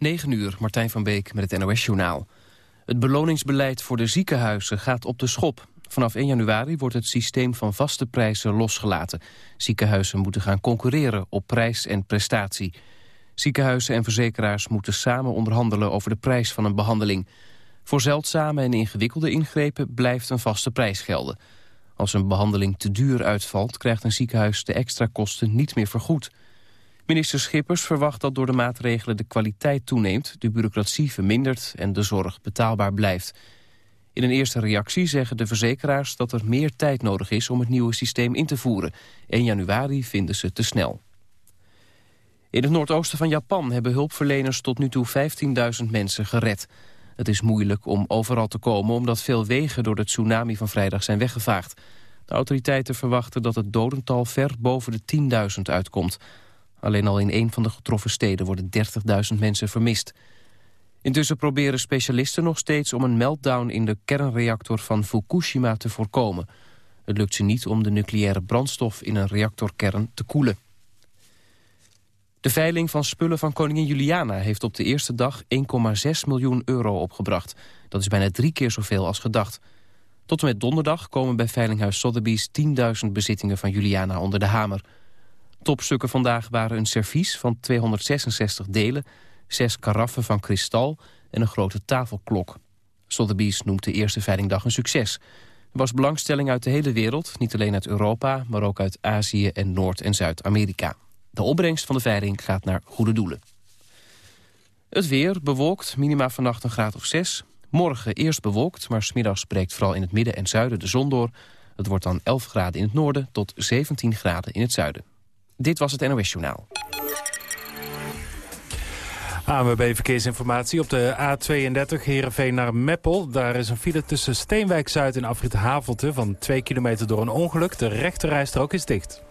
9 uur, Martijn van Beek met het NOS-journaal. Het beloningsbeleid voor de ziekenhuizen gaat op de schop. Vanaf 1 januari wordt het systeem van vaste prijzen losgelaten. Ziekenhuizen moeten gaan concurreren op prijs en prestatie. Ziekenhuizen en verzekeraars moeten samen onderhandelen over de prijs van een behandeling. Voor zeldzame en ingewikkelde ingrepen blijft een vaste prijs gelden. Als een behandeling te duur uitvalt, krijgt een ziekenhuis de extra kosten niet meer vergoed. Minister Schippers verwacht dat door de maatregelen de kwaliteit toeneemt, de bureaucratie vermindert en de zorg betaalbaar blijft. In een eerste reactie zeggen de verzekeraars dat er meer tijd nodig is om het nieuwe systeem in te voeren. 1 januari vinden ze te snel. In het noordoosten van Japan hebben hulpverleners tot nu toe 15.000 mensen gered. Het is moeilijk om overal te komen omdat veel wegen door de tsunami van vrijdag zijn weggevaagd. De autoriteiten verwachten dat het dodental ver boven de 10.000 uitkomt. Alleen al in een van de getroffen steden worden 30.000 mensen vermist. Intussen proberen specialisten nog steeds om een meltdown in de kernreactor van Fukushima te voorkomen. Het lukt ze niet om de nucleaire brandstof in een reactorkern te koelen. De veiling van spullen van koningin Juliana heeft op de eerste dag 1,6 miljoen euro opgebracht. Dat is bijna drie keer zoveel als gedacht. Tot en met donderdag komen bij Veilinghuis Sotheby's 10.000 bezittingen van Juliana onder de hamer. Topstukken vandaag waren een servies van 266 delen, zes karaffen van kristal en een grote tafelklok. Sotheby's noemt de eerste veilingdag een succes. Er was belangstelling uit de hele wereld, niet alleen uit Europa, maar ook uit Azië en Noord- en Zuid-Amerika. De opbrengst van de veiling gaat naar goede doelen. Het weer bewolkt, minima vannacht een graad of 6. Morgen eerst bewolkt, maar smiddags breekt vooral in het midden en zuiden de zon door. Het wordt dan 11 graden in het noorden tot 17 graden in het zuiden. Dit was het NOS Journaal. ANWB Verkeersinformatie op de A32 Heerenveen naar Meppel. Daar is een file tussen Steenwijk-Zuid en Afrit Havelte... van 2 kilometer door een ongeluk. De rechterrijstrook is dicht.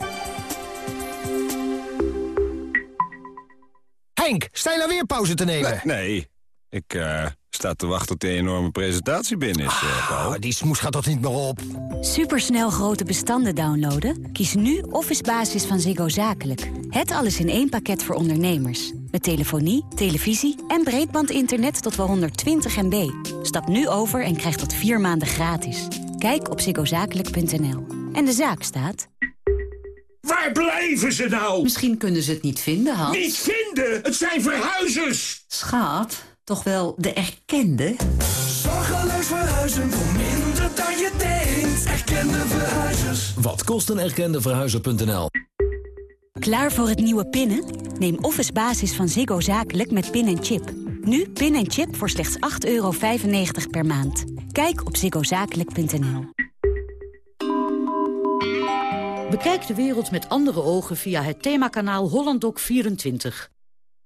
Henk, sta je nou weer pauze te nemen? Nee, ik uh, sta te wachten tot die enorme presentatie binnen is, uh, ah, Die smoes gaat toch niet meer op? Supersnel grote bestanden downloaden? Kies nu Office Basis van Ziggo Zakelijk. Het alles in één pakket voor ondernemers. Met telefonie, televisie en breedbandinternet tot wel 120 MB. Stap nu over en krijg dat vier maanden gratis. Kijk op ziggozakelijk.nl. En de zaak staat... Waar blijven ze nou? Misschien kunnen ze het niet vinden, Hans. Niet vinden? Het zijn verhuizers! Schaat, toch wel de erkende? Zorgeloos verhuizen voor minder dan je denkt. Erkende verhuizers. Wat kost een erkende verhuizer.nl? Klaar voor het nieuwe pinnen? Neem Office Basis van Ziggo Zakelijk met pin en chip. Nu pin en chip voor slechts 8,95 euro per maand. Kijk op ziggozakelijk.nl. Bekijk de wereld met andere ogen via het themakanaal HollandDoc24.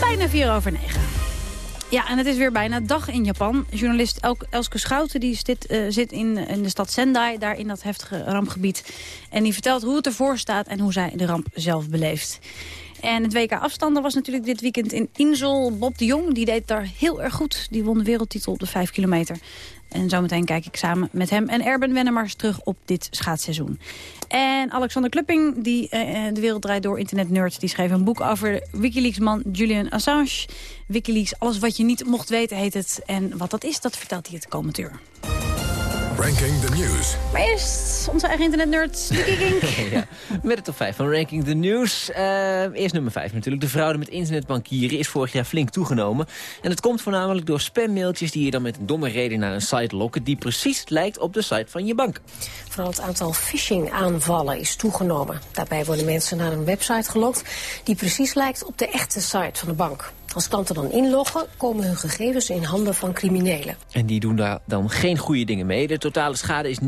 bijna vier over negen. Ja, en het is weer bijna dag in Japan. Journalist Elske Schouten die zit, uh, zit in, in de stad Sendai, daar in dat heftige rampgebied. En die vertelt hoe het ervoor staat en hoe zij de ramp zelf beleeft. En het WK afstanden was natuurlijk dit weekend in Insel. Bob de Jong die deed daar heel erg goed. Die won de wereldtitel op de 5 kilometer. En zometeen kijk ik samen met hem en Erben Wennemars terug op dit schaatsseizoen. En Alexander Klupping, die uh, de wereld draait door internet nerd, die schreef een boek over Wikileaks-man Julian Assange. Wikileaks, alles wat je niet mocht weten heet het. En wat dat is, dat vertelt hij het komend uur. Ranking the News. Maar eerst onze eigen internetnerd, ja, met de top 5 van Ranking the News. Uh, eerst nummer 5 natuurlijk. De fraude met internetbankieren is vorig jaar flink toegenomen. En dat komt voornamelijk door spammailtjes die je dan met een domme reden naar een site lokken... die precies lijkt op de site van je bank. Vooral het aantal phishing-aanvallen is toegenomen. Daarbij worden mensen naar een website gelokt die precies lijkt op de echte site van de bank. Als klanten dan inloggen, komen hun gegevens in handen van criminelen. En die doen daar dan geen goede dingen mee. De totale schade is 9,8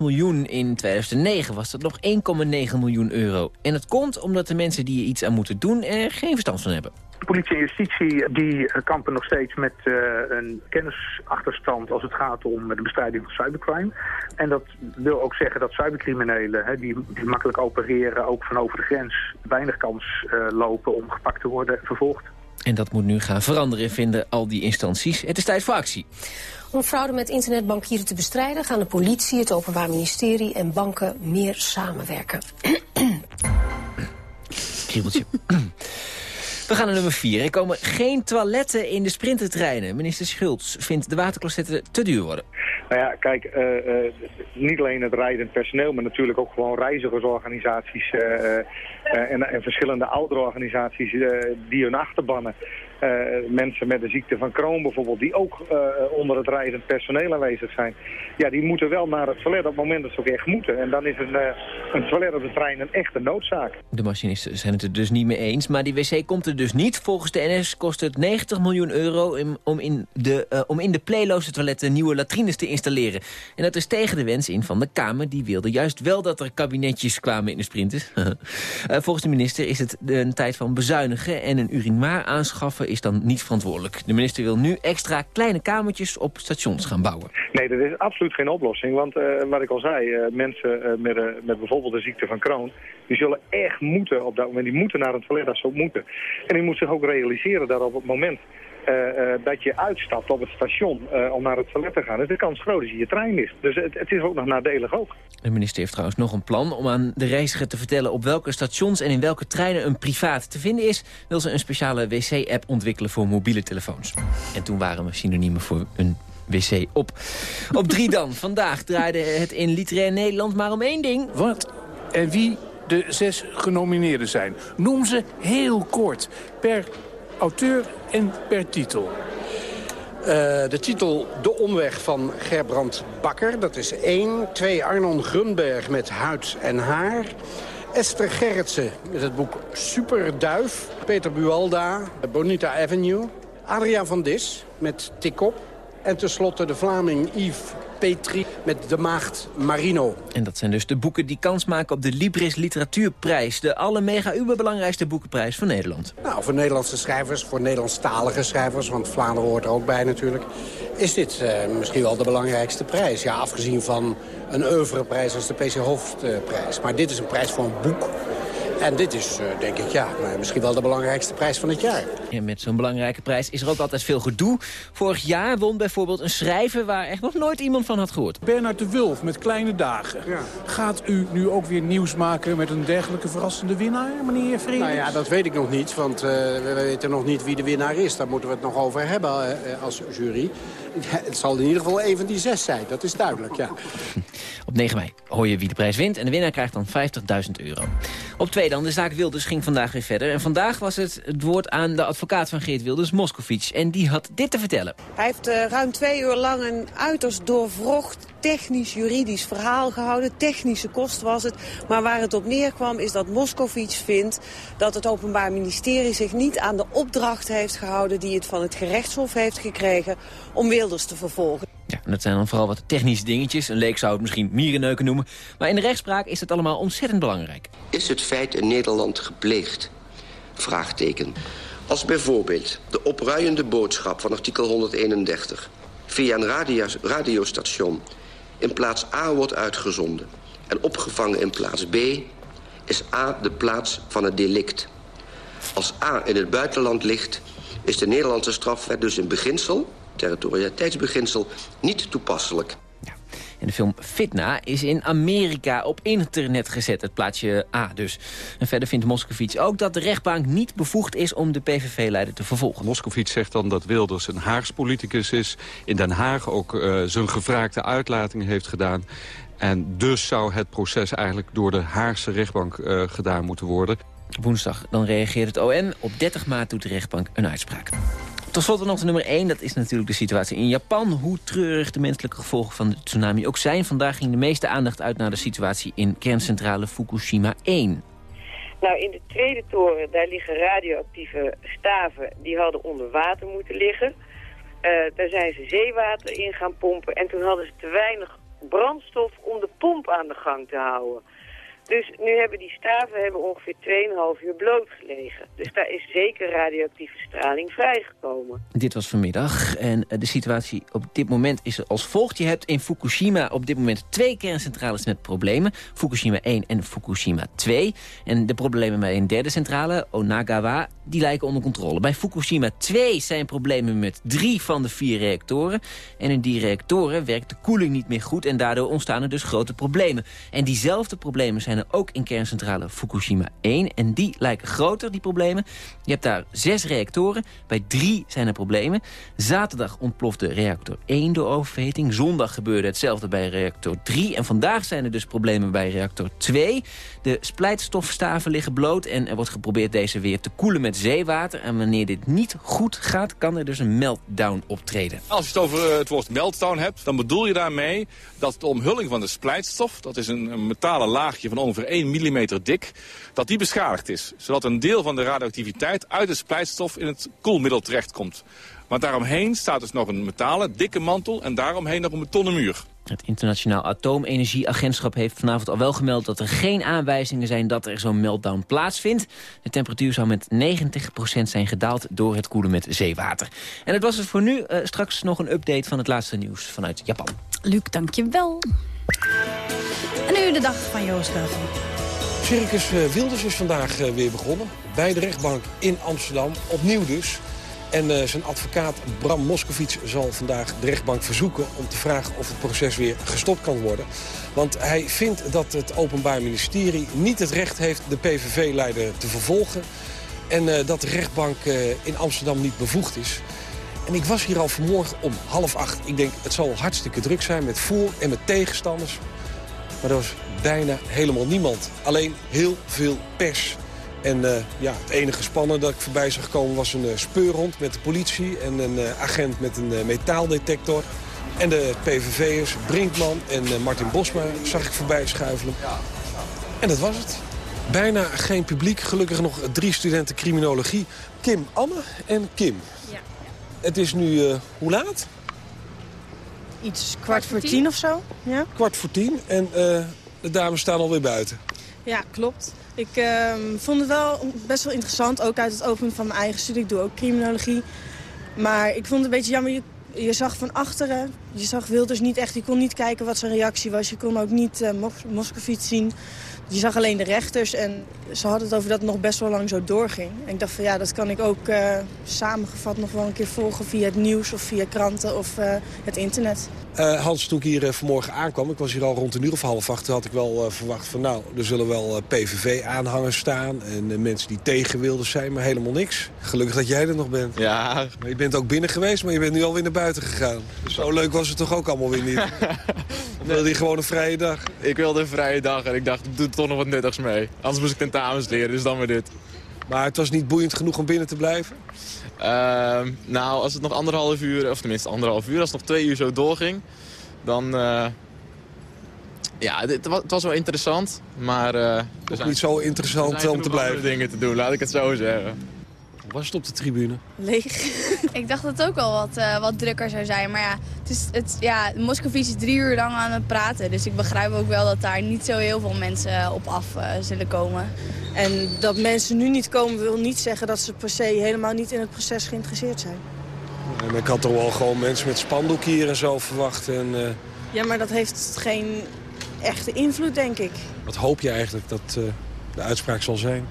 miljoen. In 2009 was dat nog 1,9 miljoen euro. En dat komt omdat de mensen die er iets aan moeten doen er geen verstand van hebben. De politie en justitie die eh, kampen nog steeds met uh, een kennisachterstand als het gaat om de bestrijding van cybercrime. En dat wil ook zeggen dat cybercriminelen hè, die, die, makkelijk opereren, ook van over de grens, weinig kans uh, lopen om gepakt te worden vervolgd. En dat moet nu gaan veranderen, vinden al die instanties. Het is tijd voor actie. Om fraude met internetbankieren te bestrijden... gaan de politie, het Openbaar Ministerie en banken meer samenwerken. Kriebeltje. We gaan naar nummer 4. Er komen geen toiletten in de sprintertreinen. Minister Schultz vindt de waterclosetten te duur worden. Nou ja, kijk, uh, uh, niet alleen het rijdend personeel, maar natuurlijk ook gewoon reizigersorganisaties uh, en, en, verschillende ouderorganisaties die hun achterbannen uh, mensen met de ziekte van Crohn bijvoorbeeld, die ook uh, onder het rijdend personeel aanwezig zijn. Ja, die moeten wel naar het toilet op moment dat ze ook echt moeten. En dan is een, uh, een toilet op de trein een echte noodzaak. De machinisten zijn het er dus niet mee eens, maar die wc komt er dus niet. Volgens de NS kost het 90 miljoen euro om in de, om in de playloze toiletten nieuwe latrines te installeren. En dat is tegen de wens in van de Kamer. Die wilde juist wel dat er kabinetjes kwamen in de sprinters. volgens de minister is het een tijd van bezuinigen en een urinoir aanschaffen is dan niet verantwoordelijk. De minister wil nu extra kleine kamertjes op stations gaan bouwen. Nee, dat is absoluut geen oplossing. Want uh, wat ik al zei, uh, mensen uh, met, met bijvoorbeeld de ziekte van Crohn... die zullen echt moeten op dat moment. Die moeten naar het toilet als ze ook moeten. En die moeten zich ook realiseren dat op het moment... dat je uitstapt op het station om naar het toilet te gaan... is de kans groot dat je je trein mist. Dus het, het, is ook nog nadelig ook. De minister heeft trouwens nog een plan om aan de reiziger te vertellen... op welke stations en in welke treinen een privaat te vinden is... wil ze een speciale wc-app ontwikkelen voor mobiele telefoons. En toen waren we synoniemen voor een wc op. Op drie dan. Vandaag draaide het in literair Nederland maar om één ding. Wat en wie de zes genomineerden zijn. Noem ze heel kort. Per auteur en per titel. Uh, de titel De Omweg van Gerbrand Bakker. Dat is één. Twee Arnon Grunberg met Huid en Haar. Esther Gerritsen met het boek Superduif. Peter Bualda, Bonita Avenue. Adriaan van Dis met Tikop. En tenslotte de Vlaming Yves Petri met De Maagd Marino. En dat zijn dus de boeken die kans maken op de Libris Literatuurprijs. De alle mega uberbelangrijkste boekenprijs van Nederland. Nou, voor Nederlandse schrijvers, voor Nederlandstalige schrijvers... want Vlaanderen hoort er ook bij natuurlijk... is dit uh, misschien wel de belangrijkste prijs. Ja, afgezien van een oeuvreprijs als de PC Hoofdprijs. Maar dit is een prijs voor een boek... En dit is, uh, denk ik, ja, misschien wel de belangrijkste prijs van het jaar. En met zo'n belangrijke prijs is er ook altijd veel gedoe. Vorig jaar won bijvoorbeeld een schrijver waar echt nog nooit iemand van had gehoord. Bernard de Wulf met Kleine Dagen. Ja. Gaat u nu ook weer nieuws maken met een dergelijke verrassende winnaar, meneer Vreemd? Nou ja, dat weet ik nog niet, want uh, we weten nog niet wie de winnaar is. Daar moeten we het nog over hebben uh, als jury. Het zal in ieder geval een van die zes zijn, dat is duidelijk, ja. Op 9 mei hoor je wie de prijs wint en de winnaar krijgt dan 50.000 euro. Op 2 dan, de zaak Wilders ging vandaag weer verder. En vandaag was het het woord aan de advocaat van Geert Wilders, Moscovic. En die had dit te vertellen. Hij heeft uh, ruim twee uur lang een uiterst doorvrocht technisch-juridisch verhaal gehouden. Technische kost was het. Maar waar het op neerkwam is dat Moscovic vindt dat het Openbaar Ministerie zich niet aan de opdracht heeft gehouden die het van het gerechtshof heeft gekregen om Wilders te vervolgen. Ja, en dat zijn dan vooral wat technische dingetjes. Een leek zou het misschien mierenneuken noemen. Maar in de rechtspraak is het allemaal ontzettend belangrijk. Is het feit in Nederland gepleegd? Vraagteken. Als bijvoorbeeld de opruiende boodschap van artikel 131... via een radio radiostation in plaats A wordt uitgezonden... en opgevangen in plaats B... is A de plaats van het delict. Als A in het buitenland ligt... is de Nederlandse strafwet dus in beginsel territorialiteitsbeginsel niet toepasselijk. En de film Fitna is in Amerika op internet gezet, het plaatsje A dus. En verder vindt Moscovici ook dat de rechtbank niet bevoegd is om de PVV-leider te vervolgen. Moscovici zegt dan dat Wilders een Haags politicus is. In Den Haag ook uh, zijn gevraagde uitlating heeft gedaan. En dus zou het proces eigenlijk door de Haagse rechtbank uh, gedaan moeten worden. Woensdag dan reageert het OM. Op 30 maart doet de rechtbank een uitspraak. Tot slot nog de nummer 1, dat is natuurlijk de situatie in Japan. Hoe treurig de menselijke gevolgen van de tsunami ook zijn. Vandaag ging de meeste aandacht uit naar de situatie in kerncentrale Fukushima 1. Nou, in de tweede toren, daar liggen radioactieve staven. Die hadden onder water moeten liggen. Eh, daar zijn ze zeewater in gaan pompen. En toen hadden ze te weinig brandstof om de pomp aan de gang te houden. Dus nu hebben die staven hebben ongeveer 2,5 uur bloot gelegen. Dus daar is zeker radioactieve straling vrijgekomen. Dit was vanmiddag en eh, de situatie op dit moment is als volgt. Je hebt in Fukushima op dit moment twee kerncentrales met problemen. Fukushima 1 en Fukushima 2. En de problemen bij een derde centrale, Onagawa, die lijken onder controle. Bij Fukushima 2 zijn problemen met drie van de vier reactoren. En in die reactoren werkt de koeling niet meer goed en daardoor ontstaan er dus grote problemen. En diezelfde problemen zijn er ook in kerncentrale Fukushima 1. En die lijken groter, die problemen. Je hebt daar zes reactoren. Bij drie zijn er problemen. Zaterdag ontplofte reactor 1 door oververhitting. Zondag gebeurde hetzelfde bij reactor 3. En vandaag zijn er dus problemen bij reactor 2. De splijtstofstaven liggen bloot en er wordt geprobeerd deze weer te koelen met zeewater. En wanneer dit niet goed gaat, kan er dus een meltdown optreden. Als je het over eh, het woord meltdown hebt, dan bedoel je daarmee dat de omhulling van de splijtstof, dat is een, metalen laagje van ongeveer 1 mm dik, dat die beschadigd is. Zodat een deel van de radioactiviteit uit de splijtstof in het koelmiddel terechtkomt. Maar daaromheen staat dus nog een metalen, dikke mantel en daaromheen nog een betonnen muur. Het Internationaal Atoomenergieagentschap heeft vanavond al wel gemeld... dat er geen aanwijzingen zijn dat er zo'n meltdown plaatsvindt. De temperatuur zou met 90% zijn gedaald door het koelen met zeewater. En dat was het voor nu. Uh, straks nog een update van het laatste nieuws vanuit Japan. Luc, dankjewel. En nu de dag van Joost Velgen. Circus eh, Wilders is vandaag eh, weer begonnen. Bij de rechtbank in Amsterdam. Opnieuw dus. En uh, zijn advocaat Bram Moscovic zal vandaag de rechtbank verzoeken... om te vragen of het proces weer gestopt kan worden. Want hij vindt dat het Openbaar Ministerie niet het recht heeft... de PVV-leider te vervolgen. En uh, dat de rechtbank uh, in Amsterdam niet bevoegd is. En ik was hier al vanmorgen om half acht. Ik denk, het zal hartstikke druk zijn met voor- en met tegenstanders. Maar er was bijna helemaal niemand. Alleen heel veel pers. En uh, ja, het enige spannen dat ik voorbij zag komen was een uh, speurhond met de politie... en een uh, agent met een metaaldetector. En de PVV'ers, Brinkman en Martin Bosma zag ik voorbij schuifelen. En dat was het. Bijna geen publiek. Gelukkig nog drie studenten criminologie. Kim, Anne en Kim. Ja. Het is nu, hoe laat? Iets kwart voor tien of zo. Ja. Kwart voor tien en de dames staan alweer buiten. Ja, klopt. Ik uh, vond het wel best wel interessant, ook uit het open van mijn eigen studie. Ik doe ook criminologie. Maar ik vond het een beetje jammer, je, je zag van achteren, je zag Wilders niet echt, je kon niet kijken wat zijn reactie was. Je kon ook niet uh, zien. Je zag alleen de rechters en ze hadden het over dat het nog best wel lang zo doorging. En ik dacht van ja, dat kan ik ook uh, samengevat nog wel een keer volgen via het nieuws of via kranten of uh, het internet. Uh, Hans, toen ik hier uh, vanmorgen aankwam, ik was hier al rond een uur of half acht... had ik wel uh, verwacht van nou, er zullen wel PVV-aanhangers staan... en mensen die tegen wilden zijn, maar helemaal niks. Gelukkig dat jij er nog bent. Ja. Maar je bent ook binnen geweest, maar je bent nu alweer naar buiten gegaan. Zo leuk was het toch ook allemaal weer niet? Of wilde je gewoon een vrije dag? Ik wilde een vrije dag en ik dacht, doe toch nog wat nuttigs mee. Anders moest ik tentamens leren, dus dan weer dit. Maar het was niet boeiend genoeg om binnen te blijven? Uh, nou, als het nog anderhalf uur, of tenminste anderhalf uur, als het nog twee uur zo doorging, dan... Uh, ja, het was, het was wel interessant, maar... Uh, zijn, niet zo interessant om te blijven. dingen te doen, laat ik het zo zeggen. Was het op de tribune? Leeg. ik dacht dat het ook wel wat, uh, wat drukker zou zijn. Maar ja, het is, het, ja Moscovici is drie uur lang aan het praten. Dus ik begrijp ook wel dat daar niet zo heel veel mensen op af uh, zullen komen. En dat mensen nu niet komen wil niet zeggen dat ze per se helemaal niet in het proces geïnteresseerd zijn. En ik had toch wel gewoon mensen met spandoek hier en zo verwacht. En, uh... Ja, maar dat heeft geen echte invloed, denk ik. Wat hoop je eigenlijk dat uh, de uitspraak zal zijn?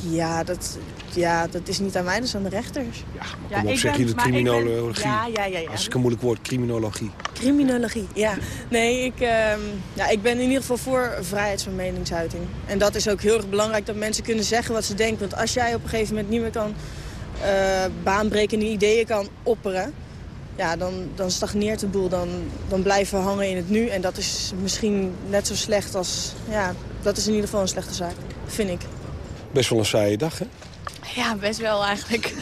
Ja, dat, ja, dat is niet aan mij, dat is aan de rechters. Ja, maar kom op, zeg je de criminologie? Ben, ja, ja, ja, ja. Dat is een moeilijk woord, criminologie. Criminologie, ja. Nee, ik, uh, ja, ik ben in ieder geval voor vrijheid van meningsuiting. En dat is ook heel erg belangrijk, dat mensen kunnen zeggen wat ze denken. Want als jij op een gegeven moment niet meer kan uh, baanbrekende ideeën kan opperen... Ja, dan, dan stagneert de boel, dan, dan blijven we hangen in het nu. En dat is misschien net zo slecht als... Ja, dat is in ieder geval een slechte zaak, vind ik. Best wel een saaie dag, hè? Ja, best wel eigenlijk.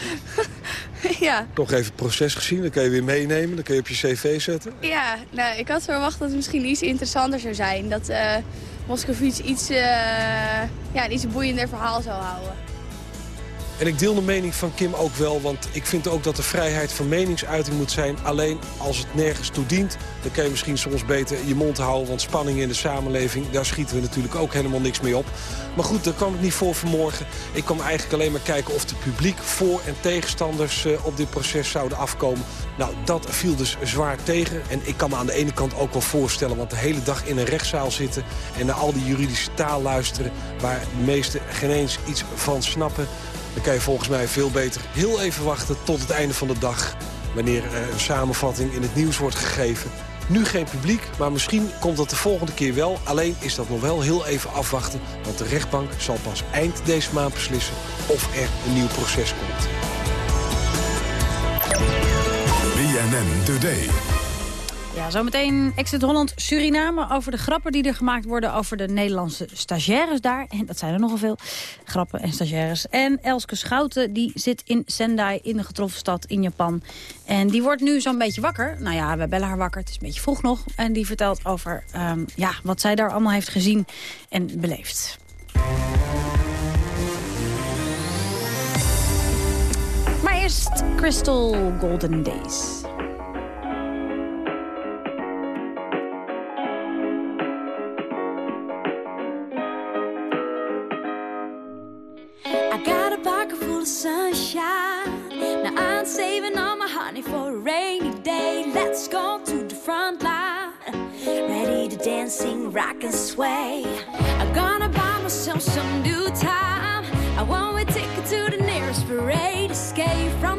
Ja. Nog even het proces gezien, dan kan je weer meenemen. Dan kun je op je cv zetten. Ja, nou, ik had verwacht dat het misschien iets interessanter zou zijn. Dat uh, Moscovici iets, uh, ja, een iets boeiender verhaal zou houden. En ik deel de mening van Kim ook wel, want ik vind ook dat er vrijheid van meningsuiting moet zijn. Alleen als het nergens toe dient, dan kan je misschien soms beter je mond houden. Want spanning in de samenleving, daar schieten we natuurlijk ook helemaal niks mee op. Maar goed, daar kwam ik niet voor vanmorgen. Ik kwam eigenlijk alleen maar kijken of de publiek voor- en tegenstanders uh, op dit proces zouden afkomen. Nou, dat viel dus zwaar tegen. En ik kan me aan de ene kant ook wel voorstellen... want de hele dag in een rechtszaal zitten... en naar al die juridische taal luisteren... waar de meesten geen eens iets van snappen... dan kan je volgens mij veel beter heel even wachten tot het einde van de dag... wanneer een samenvatting in het nieuws wordt gegeven. Nu geen publiek, maar misschien komt dat de volgende keer wel. Alleen is dat nog wel heel even afwachten... want de rechtbank zal pas eind deze maand beslissen... of er een nieuw proces komt. BNN Today. Ja, zometeen Exit Holland Suriname over de grappen die er gemaakt worden over de Nederlandse stagiaires daar. En dat zijn er nogal veel, grappen en stagiaires. En Elske Schouten, die zit in Sendai in de getroffen stad in Japan. En die wordt nu zo'n beetje wakker. Nou ja, we bellen haar wakker, het is een beetje vroeg nog. En die vertelt over um, ja, wat zij daar allemaal heeft gezien en beleefd. Maar eerst Crystal Golden Days. Sunshine. Now I'm saving all my honey for a rainy day. Let's go to the front line. Ready to dance, sing, rock and sway. I'm gonna buy myself some new time. I want a ticket to the nearest parade. Escape from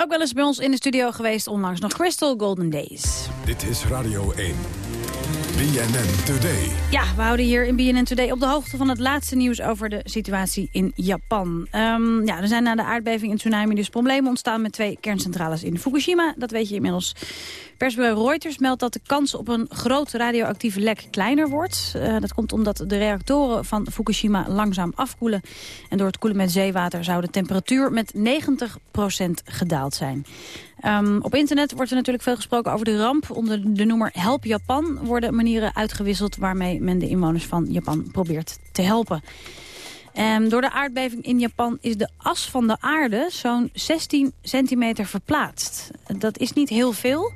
Ook wel eens bij ons in de studio geweest, onlangs nog Crystal Golden Days. Dit is Radio 1. BNN Today. Ja, we houden hier in BNN Today op de hoogte van het laatste nieuws over de situatie in Japan. Ehm, ja, er zijn na de aardbeving en tsunami dus problemen ontstaan met twee kerncentrales in Fukushima. Dat weet je inmiddels. Persbureau Reuters meldt dat de kans op een groot radioactieve lek kleiner wordt. Eh, dat komt omdat de reactoren van Fukushima langzaam afkoelen. En door het koelen met zeewater zou de temperatuur met 90% gedaald zijn. Ehm, op internet wordt er natuurlijk veel gesproken over de ramp. Onder de noemer Help Japan worden manieren uitgewisseld... waarmee men de inwoners van Japan probeert te helpen. Um, door de aardbeving in Japan is de as van de aarde zo'n 16 centimeter verplaatst. Dat is niet heel veel,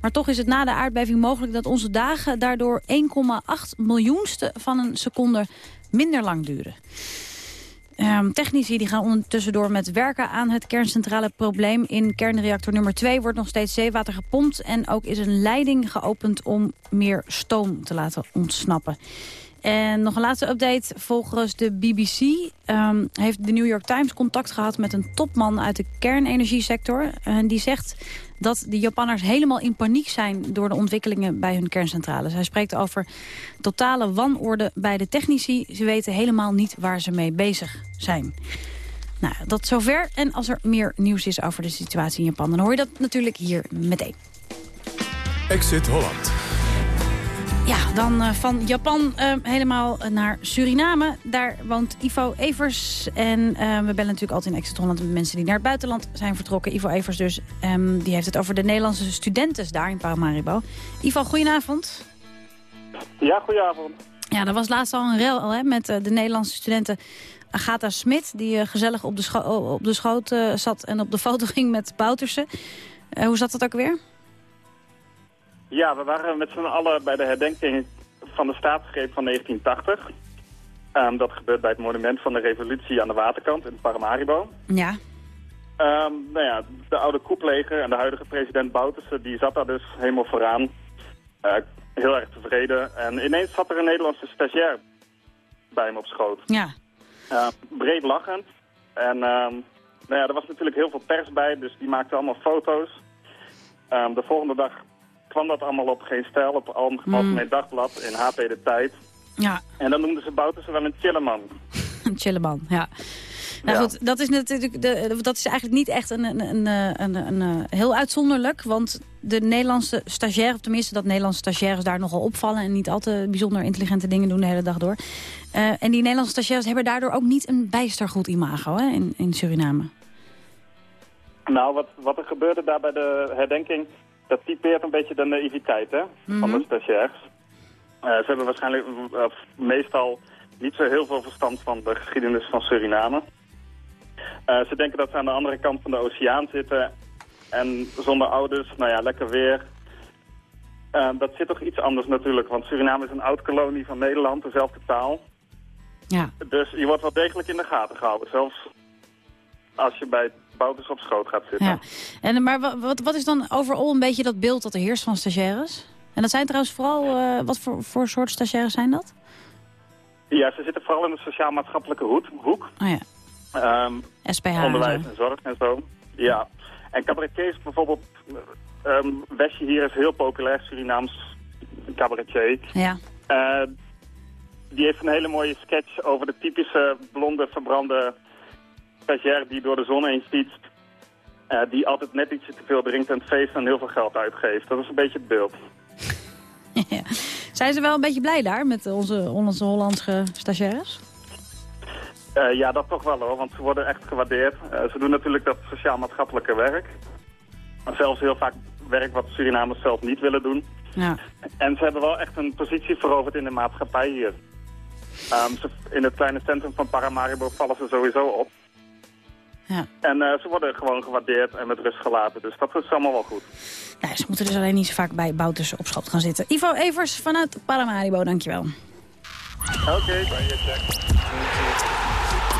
maar toch is het na de aardbeving mogelijk... dat onze dagen daardoor 1,8 miljoenste van een seconde minder lang duren. Um, technici die gaan ondertussen door met werken aan het kerncentrale probleem. In kernreactor nummer 2 wordt nog steeds zeewater gepompt... en ook is een leiding geopend om meer stoom te laten ontsnappen. En nog een laatste update. Volgens de BBC um, heeft de New York Times contact gehad met een topman uit de kernenergiesector. En die zegt dat de Japanners helemaal in paniek zijn door de ontwikkelingen bij hun kerncentrales. Hij spreekt over totale wanorde bij de technici. Ze weten helemaal niet waar ze mee bezig zijn. Nou, dat zover. En als er meer nieuws is over de situatie in Japan... dan hoor je dat natuurlijk hier meteen. Exit Holland. Ja, dan uh, van Japan uh, helemaal naar Suriname. Daar woont Ivo Evers. En uh, we bellen natuurlijk altijd in Exit Holland met mensen die naar het buitenland zijn vertrokken. Ivo Evers dus, um, die heeft het over de Nederlandse studenten daar in Paramaribo. Ivo, goedenavond. Ja, goedenavond. Ja, er was laatst al een rel hè, met de Nederlandse studenten Agatha Smit... die gezellig op de, op de schoot zat en op de foto ging met Boutersen. hoe zat dat ook weer? Ja, we waren met z'n allen bij de herdenking van de staatsgreep van 1980. Um, dat gebeurt bij het monument van de revolutie aan de waterkant in Paramaribo. Ja. Um, nou ja, de oude koepleger en de huidige president Bouterse, die zat daar dus helemaal vooraan. Uh, heel erg tevreden. En ineens zat er een Nederlandse stagiair bij hem op schoot. Ja. Uh, breed lachend. En um, nou ja, er was natuurlijk heel veel pers bij, dus die maakte allemaal foto's. de volgende dag kwam dat allemaal op geen stijl, op Algemeen mm. Dagblad, in HP De Tijd. Ja. En dan noemden ze Bouterse wel een chilleman. een chilleman, ja. Nou ja. goed, dat is natuurlijk de, dat is eigenlijk niet echt een, een, een, een, een, heel uitzonderlijk. Want de Nederlandse stagiaires, of tenminste dat Nederlandse stagiaires daar nogal opvallen... en niet al te bijzonder intelligente dingen doen de hele dag door. Uh, en die Nederlandse stagiaires hebben daardoor ook niet een bijster goed imago hè, in, in Suriname. Nou, wat, wat er gebeurde daar bij de herdenking dat typeert een beetje de naïviteit hè, van de mhm. stagiairs. Uh, ze hebben waarschijnlijk uh, meestal niet zo heel veel verstand van de geschiedenis van Suriname. Uh, ze denken dat ze aan de andere kant van de oceaan zitten en zonder ouders, nou ja, lekker weer. dat zit toch iets anders natuurlijk, want Suriname is een oud-kolonie van Nederland, dezelfde taal. Ja. Dus je wordt wel degelijk in de gaten gehouden, zelfs als je bij Bouters op schoot gaat zitten. Ja. En, maar wat, wat is dan overal een beetje dat beeld dat er heerst van stagiaires? En dat zijn trouwens vooral, uh, wat voor, voor soort stagiaires zijn dat? Ja, ze zitten vooral in de sociaal-maatschappelijke hoek. Oh ja. Um, SPH onderwijs en, zorg en zo. Ja. En cabaretiers bijvoorbeeld, um, Wesje hier is heel populair, Surinaams cabaretier. Ja. Uh, die heeft een hele mooie sketch over de typische blonde, verbrande stagiair die door de zon heen fietst. Uh, die altijd net ietsje te veel drinkt en het feest en heel veel geld uitgeeft. Dat is een beetje het beeld. Zijn ze wel een beetje blij daar met onze, onze Hollandse stagiaires? Uh, ja, dat toch wel hoor, want ze worden echt gewaardeerd. Uh, ze doen natuurlijk dat sociaal-maatschappelijke werk. Maar zelfs heel vaak werk wat Surinamers zelf niet willen doen. Ja. En ze hebben wel echt een positie veroverd in de maatschappij hier. Um, ze, in het kleine centrum van Paramaribo vallen ze sowieso op. Ja. En uh, ze worden gewoon gewaardeerd en met rust gelaten. Dus dat is allemaal wel goed. Ja, ze moeten dus alleen niet zo vaak bij Bouters op schot gaan zitten. Ivo Evers vanuit Paramaribo, dankjewel. Oké, okay,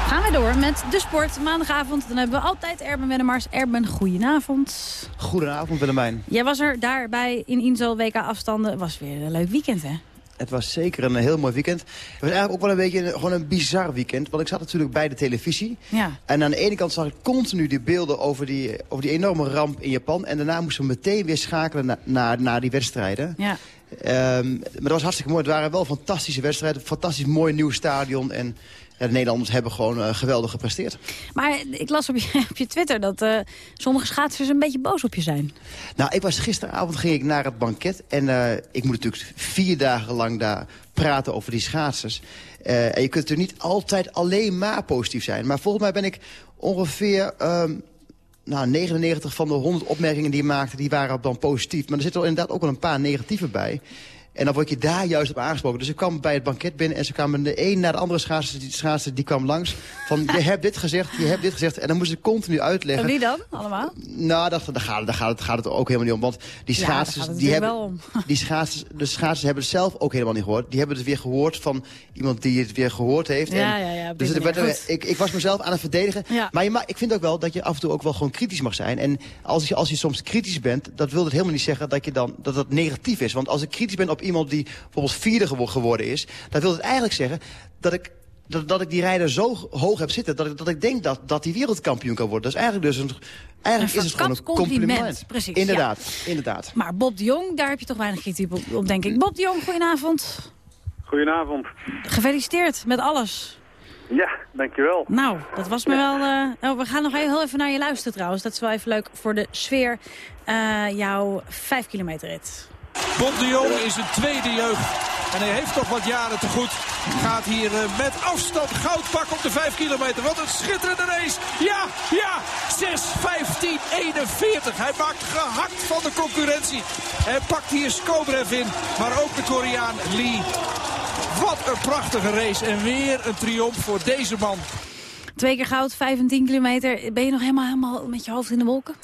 Gaan we door met de sport. Maandagavond, dan hebben we altijd Erben Wennemars. Erben, goedenavond. Goedenavond, Willemijn. Jij was er daarbij in Insel, WK afstanden. was weer een leuk weekend, hè? Het was zeker een heel mooi weekend. Het was eigenlijk ook wel een beetje een, gewoon een bizar weekend. Want ik zat natuurlijk bij de televisie. Ja. En aan de ene kant zag ik continu die beelden over die, over die enorme ramp in Japan. En daarna moesten we meteen weer schakelen naar, naar, naar die wedstrijden. Ja. Um, maar dat was hartstikke mooi. Het waren wel fantastische wedstrijden. Fantastisch mooi nieuw stadion. En ja, de Nederlanders hebben gewoon uh, geweldig gepresteerd. Maar ik las op je, op je Twitter dat uh, sommige schaatsers een beetje boos op je zijn. Nou, ik was gisteravond ging ik naar het banket. En uh, ik moet natuurlijk vier dagen lang daar praten over die schaatsers. en je kunt er niet altijd alleen maar positief zijn. Maar volgens mij ben ik ongeveer... Um, nou, 99 van de 100 opmerkingen die je maakte, die waren dan positief. Maar er zitten er inderdaad ook wel een paar negatieve bij. En dan word je daar juist op aangesproken. Dus ik kwam bij het banket binnen en ze kwamen de een naar de andere schaatser, die, schaatser, die kwam langs. Van, je hebt dit gezegd, je hebt dit gezegd. En dan moest ik continu uitleggen. En wie dan, allemaal? Nou, dat, daar, gaat, daar, gaat het, gaat het ook helemaal niet om. Want die schaatsers, die hebben, wel om. die schaatsers, de schaatsers hebben het zelf ook helemaal niet gehoord. Die hebben het weer gehoord van iemand die het weer gehoord heeft. Ja, En ja, ja, dus het werd, ik, ik was mezelf aan het verdedigen. Ja. Maar je ik vind ook wel dat je af en toe ook wel gewoon kritisch mag zijn. En als je, als je soms kritisch bent, dat wil het helemaal niet zeggen dat, je dan, dat dat negatief is. Want als ik kritisch ben op iemand die bijvoorbeeld vierde gewo- geworden is... dan wil het eigenlijk zeggen dat ik dat, dat ik die rijder zo hoog heb zitten... dat ik, dat ik denk dat, dat hij wereldkampioen kan worden. Dat is eigenlijk dus een... Eigenlijk Een is het gewoon een compliment. compliment. Precies, Inderdaad, inderdaad. Maar Bob de Jong, daar heb je toch weinig kritiek op, op, denk ik. Bob de Jong, goedenavond. Goedenavond. Gefeliciteerd met alles. Ja, dankjewel. Nou, dat was me wel... eh, oh, we gaan nog heel even naar je luisteren trouwens. Dat is wel even leuk voor de sfeer. Eh, jouw vijf kilometer rit. Bob de Jong is een tweede jeugd. En hij heeft toch wat jaren te goed. Gaat hier eh, met afstand goud pakken op de 5 kilometer. Wat een schitterende race. Ja, ja. 6, 15, 41. Hij maakt gehakt van de concurrentie. Hij pakt hier Skobrev in. Maar ook de Koreaan Lee. Wat een prachtige race. En weer een triomf voor deze man. Twee keer goud, 5 en 10 kilometer. Ben je nog helemaal, helemaal met je hoofd in de wolken?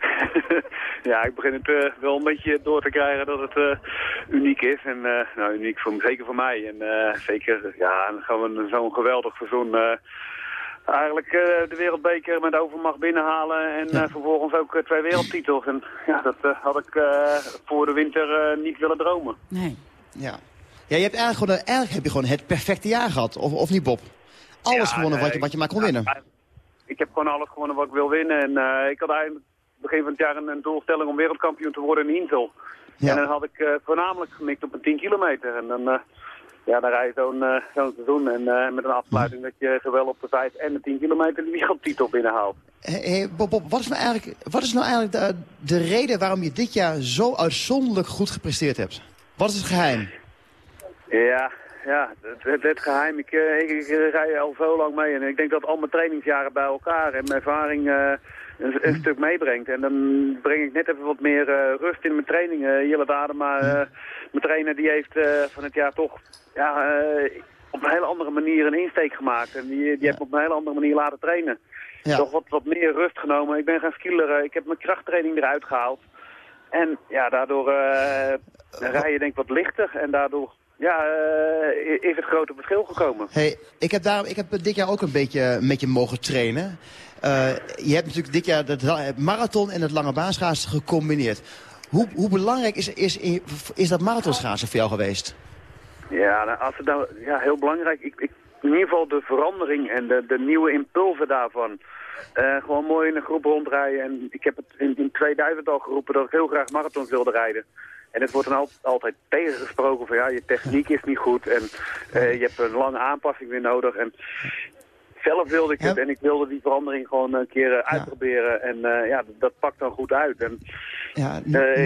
Ja, ik begin het eh, wel een beetje door te krijgen dat het eh, uniek is. En eh, nou, uniek voor, zeker voor mij. En eh, zeker, ja, en dan gaan we zo'n geweldig seizoen... eh, eigenlijk eh, de wereldbeker met overmacht binnenhalen. En eh, vervolgens ook twee wereldtitels. En ja, dat eh, had ik eh, voor de winter eh, niet willen dromen. Nee. Ja. Ja, je hebt eigenlijk, gewoon, eigenlijk heb je gewoon het perfecte jaar gehad. Of, of niet, Bob? Alles Ja, gewonnen wat je, wat je maar kon ja, winnen. Ik heb gewoon alles gewonnen wat ik wil winnen. En eh, ik had eigenlijk begin van het jaar een, een doelstelling om wereldkampioen te worden in Intel. En dan had ik eh, voornamelijk gemikt op een 10 kilometer. En dan, eh, ja, dan rij je zo'n eh, zo'n seizoen en met een afsluiting dat je zowel op de 5 en de 10 kilometer de wereldtitel binnenhaalt. Hey, hey, Bob, Bob, wat is nou eigenlijk, wat is nou eigenlijk de, de reden waarom je dit jaar zo uitzonderlijk goed gepresteerd hebt? Wat is het geheim? Ja, ja het, het, het geheim. Ik, ik, ik rij al zo lang mee en ik denk dat al mijn trainingsjaren bij elkaar en mijn ervaring een, een stuk meebrengt. En dan breng ik net even wat meer eh, rust in mijn trainingen. Jelle Adema, eh mijn trainer, die heeft eh, van het jaar toch ja, op een hele andere manier een insteek gemaakt. En die, die heeft me op een hele andere manier laten trainen. Ja. Toch wat, wat meer rust genomen. Ik ben gaan skileren. Ik heb mijn krachttraining eruit gehaald. En ja, daardoor rij je denk ik wat lichter. En daardoor ja, eh, is het grote verschil gekomen. Hey, ik, heb daar, ik heb dit jaar ook een beetje met je mogen trainen. Eh, je hebt natuurlijk dit jaar het marathon en het lange baanschaatsen gecombineerd. Hoe, hoe belangrijk is, is, is dat marathonschaatsen voor jou geweest? Ja, nou, als het nou, ja heel belangrijk. Ik, ik, in ieder geval de verandering en de, de nieuwe impulsen daarvan. Eh, gewoon mooi in een groep rondrijden. En ik heb het in, in 2000 al geroepen dat ik heel graag marathons wilde rijden. En het wordt dan al- altijd tegengesproken van ja, je techniek is niet goed en eh, je hebt een lange aanpassing weer nodig. En zelf wilde ik het en ik wilde die verandering gewoon een keer eh, uitproberen. En eh, ja, dat, pakt dan goed uit. En Ja,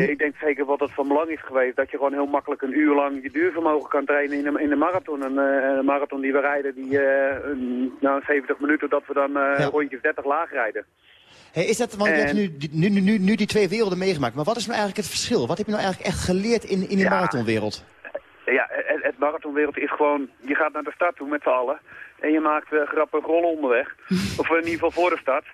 ik denk zeker wat het van belang is geweest, dat je gewoon heel makkelijk een uur lang je duurvermogen kan trainen in een, in een marathon. Een, eh, een marathon die we rijden, die eh een, nou, 70 minuten, dat we dan eh rondjes 30 laag rijden. Hey, is dat, want je hebt nu, die- nu, nu, nu, die twee werelden meegemaakt. Maar wat is nou eigenlijk het verschil? Wat heb je nou eigenlijk echt geleerd in, in die marathonwereld? Ja, het, het marathonwereld is gewoon, je gaat naar de start toe met z'n allen. En je maakt eh, grappig rollen onderweg. of in ieder geval voor de start.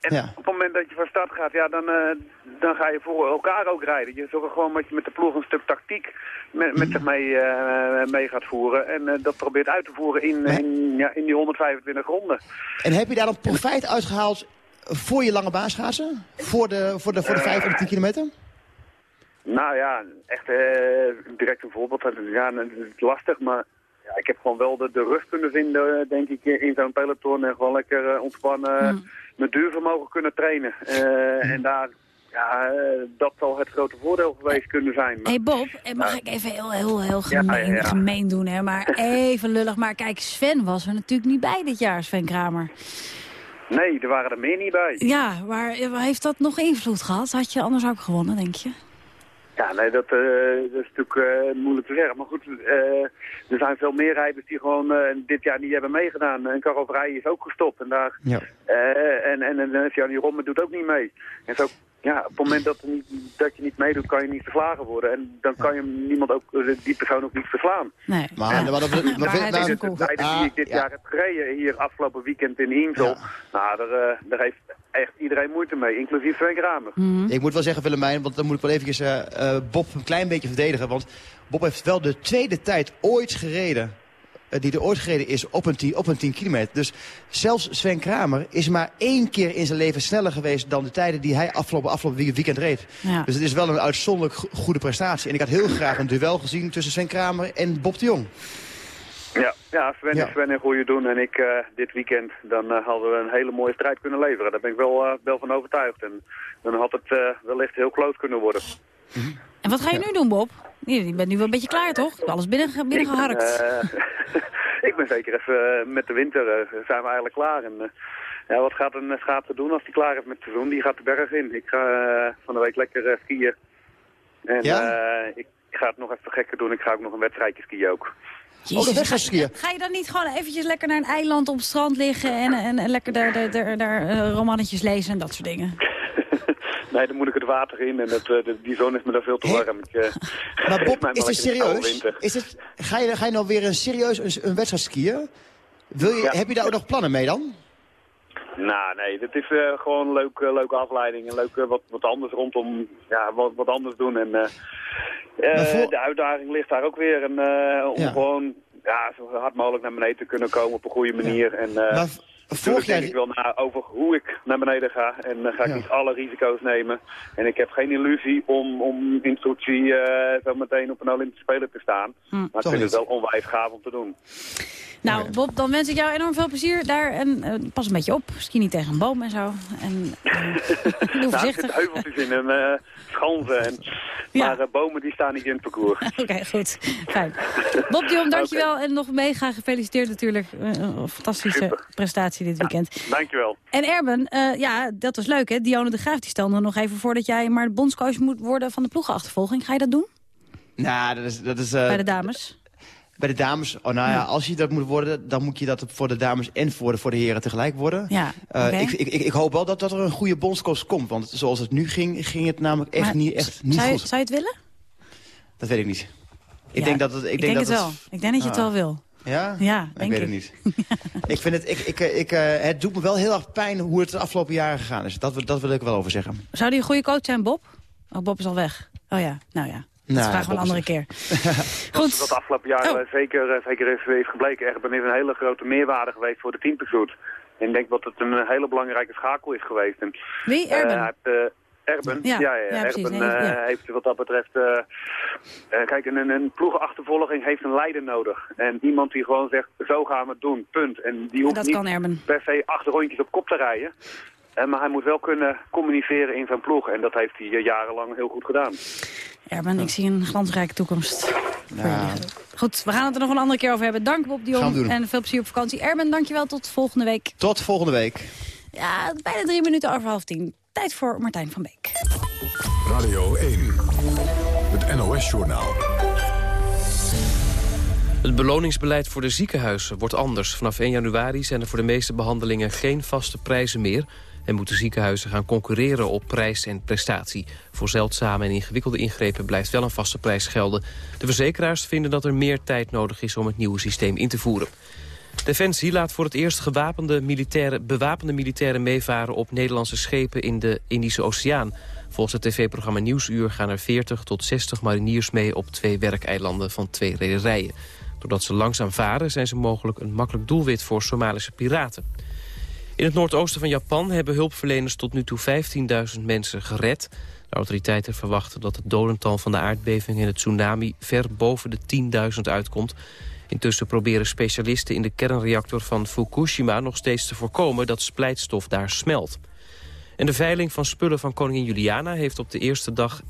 En op het moment dat je van start gaat, ja, dan, eh, dan ga je voor elkaar ook rijden. Je zorgt gewoon dat je met de ploeg een stuk tactiek met, met zich mee, eh, mee gaat voeren. En dat probeert uit te voeren in, in, ja, in die 125 ronden. En heb je daar dan profijt uitgehaald voor je lange baanschaatsen? Voor de, voor de, voor de 5 en de 10 kilometer? Nou ja, echt eh, direct een voorbeeld. Ja, het is lastig, maar ja, ik heb gewoon wel de, de rust kunnen vinden, eh, denk ik, in zo'n peloton. En gewoon lekker eh, ontspannen mijn duurvermogen kunnen trainen. Eh, En daar, ja, eh, dat zal het grote voordeel geweest kunnen zijn. Maar- hey Bob, eh, mag ik even heel, heel, heel Ja, gemeen, ja, ja. gemeen doen, hè? maar even lullig. Maar kijk, Sven was er natuurlijk niet bij dit jaar, Sven Kramer. Nee, er waren er meer niet bij. Ja, maar heeft dat nog invloed gehad? Had je anders ook gewonnen, denk je? Ja, nee, dat, eh, dat is natuurlijk eh, moeilijk te zeggen. Maar goed, eh, er zijn veel meer rijders die gewoon eh, dit jaar niet hebben meegedaan. En Karel Vrij is ook gestopt. En, daar, Ja. eh, en, en, en Gianni Romme doet ook niet mee. En zo ja, op het moment dat, er niet, dat je niet meedoet, kan je niet verslagen worden. En dan kan je niemand ook, eh, die persoon ook niet verslaan. Nee. Maar, maar, maar, maar, maar, Ja, maar- de de tijden die ik dit ja. jaar heb gereden, hier afgelopen weekend in Hiemsel, nou, daar, eh, daar heeft echt iedereen moeite mee, inclusief Sven Kramer. Ik moet wel zeggen, Willemijn, want dan moet ik wel eventjes eh, eh, Bob een klein beetje verdedigen. Want Bob heeft wel de tweede tijd ooit gereden. Eh, die er ooit gereden is op een, 10, op een 10 kilometer. Dus zelfs Sven Kramer is maar één keer in zijn leven sneller geweest... dan de tijden die hij afgelopen, afgelopen week- weekend reed. Ja. Dus het is wel een uitzonderlijk go- goede prestatie. En ik had heel graag een duel gezien tussen Sven Kramer en Bob de Jong. Ja, ja Sven Ja. is Sven een goede doen en ik eh, dit weekend, dan eh, hadden we een hele mooie strijd kunnen leveren. Daar ben ik wel, wel van overtuigd. En dan had het eh, wellicht heel close kunnen worden. En wat ga je nu doen, Bob? Je, je bent nu wel een beetje klaar, toch? Je hebt Alles binnen, binnengeharkt. Eh, ik ben zeker even eh, met de winter eh, zijn we eigenlijk klaar. En, ja, wat gaat een schaatser doen als hij klaar is met het seizoen? Die gaat de berg in. Ik ga van de week lekker eh, skiën. En eh, ik ga het nog even gekker doen. Ik ga ook nog een wedstrijdje skiën ook. Jezus, ga, ga je dan niet gewoon eventjes lekker naar een eiland op het strand liggen... en, en, en lekker daar, daar, daar, daar eh, romannetjes lezen en dat soort dingen? Nee, dan moet ik het water in en het, eh, de, die zon is me daar veel te warm. Ik, eh, Maar Bob, is het serieus? Is het, ga, je, ga je nou weer een serieus een, een wedstrijd skiën? Wil je, Heb je daar ook nog plannen mee dan? Nou, nee, dit is eh, gewoon een leuk, eh, leuke afleiding. Een leuk eh, wat, wat anders rondom, ja, wat, wat anders doen. En eh, eh, de uitdaging ligt daar ook weer. En, eh, om Ja. gewoon ja, zo hard mogelijk naar beneden te kunnen komen op een goede manier. En, eh Maar denk ik wel na over hoe ik naar beneden ga. En dan ga ik Ja. niet alle risico's nemen. En ik heb geen illusie om, om in Sochi zo meteen op een Olympische Spelen te staan. maar ik vind het wel onwijs gaaf om te doen. Nou, Bob, dan wens ik jou enorm veel plezier daar. En eh, pas een beetje op. Ski niet tegen een boom en zo. En eh, doe Nou, er voorzichtig. zitten heuveltjes in en schansen. En, Maar bomen die staan niet in het parcours. Oké, goed. Fijn. Bob de Jong, dankjewel. En nog mega gefeliciteerd natuurlijk. Een fantastische prestatie dit weekend. Dankjewel. En Erben, eh, ja, dat was leuk hè. Dionne de Graaf die stelde er nog even voor dat jij maar de bondscoach moet worden van de ploegenachtervolging. Ga je dat doen? Nou, dat is... Dat is eh, Bij de dames? Bij de dames, oh nou ja, als je dat moet worden, dan moet je dat voor de dames en voor de, voor de heren tegelijk worden. Ja, Eh, ik, ik, ik ik hoop wel dat, dat er een goede bondscoach komt, want zoals het nu ging, ging het namelijk echt Maar niet, echt niet zou, je, goed. zou je het willen? Dat weet ik niet. Ik Ja, denk dat het... Ik, ik denk, denk dat het wel. Ik denk dat je het Ah. wel wil. Ja? Ja, ik denk weet ik. het niet. ik vind het, ik, ik, ik, eh, het doet me wel heel erg pijn hoe het de afgelopen jaren gegaan is. Dat, dat wil ik wel over zeggen. Zou die een goede coach zijn, Bob? Oh, Bob is al weg. Oh ja, nou ja. Dat Nou, vragen we een andere keer. Goed. Dat de afgelopen jaren zeker, eh, zeker is, is gebleken. Erben is een hele grote meerwaarde geweest voor de teampursuit. En ik denk dat het een hele belangrijke schakel is geweest. En, Wie? eh, Erben? heeft, eh, Erben, Ja, ja, ja, ja, precies. Erben Nee, eh, ja. heeft wat dat betreft... eh, eh, kijk, een, een, ploegenachtervolging heeft een leider nodig. En iemand die gewoon zegt, zo gaan we het doen, punt. En die hoeft dat niet kan Erben. per se achter rondjes op kop te rijden. Eh, maar hij moet wel kunnen communiceren in zijn ploeg. En dat heeft hij eh, jarenlang heel goed gedaan. Erben, ik zie een glansrijke toekomst. Ja. Goed, we gaan het er nog een andere keer over hebben. Dank Bob doen. en veel plezier op vakantie. Erben, dankjewel. Tot volgende week. Tot volgende week. Ja, bijna drie minuten over half tien. Tijd voor Martijn van Beek. Radio 1, het NOS-journaal. Het beloningsbeleid voor de ziekenhuizen wordt anders. Vanaf 1 januari zijn er voor de meeste behandelingen geen vaste prijzen meer... en moeten ziekenhuizen gaan concurreren op prijs en prestatie. Voor zeldzame en ingewikkelde ingrepen blijft wel een vaste prijs gelden. De verzekeraars vinden dat er meer tijd nodig is om het nieuwe systeem in te voeren. Defensie laat voor het eerst gewapende militairen, bewapende militairen meevaren op Nederlandse schepen in de Indische Oceaan. Volgens het tv-programma Nieuwsuur gaan er 40 tot 60 mariniers mee op twee werkeilanden van twee rederijen. Doordat ze langzaam varen zijn ze mogelijk een makkelijk doelwit voor Somalische piraten. In het noordoosten van Japan hebben hulpverleners tot nu toe 15.000 mensen gered. De autoriteiten verwachten dat het dodental van de aardbeving en het tsunami ver boven de 10.000 uitkomt. Intussen proberen specialisten in de kernreactor van Fukushima nog steeds te voorkomen dat splijtstof daar smelt. En de veiling van spullen van koningin Juliana heeft op de eerste dag 1,6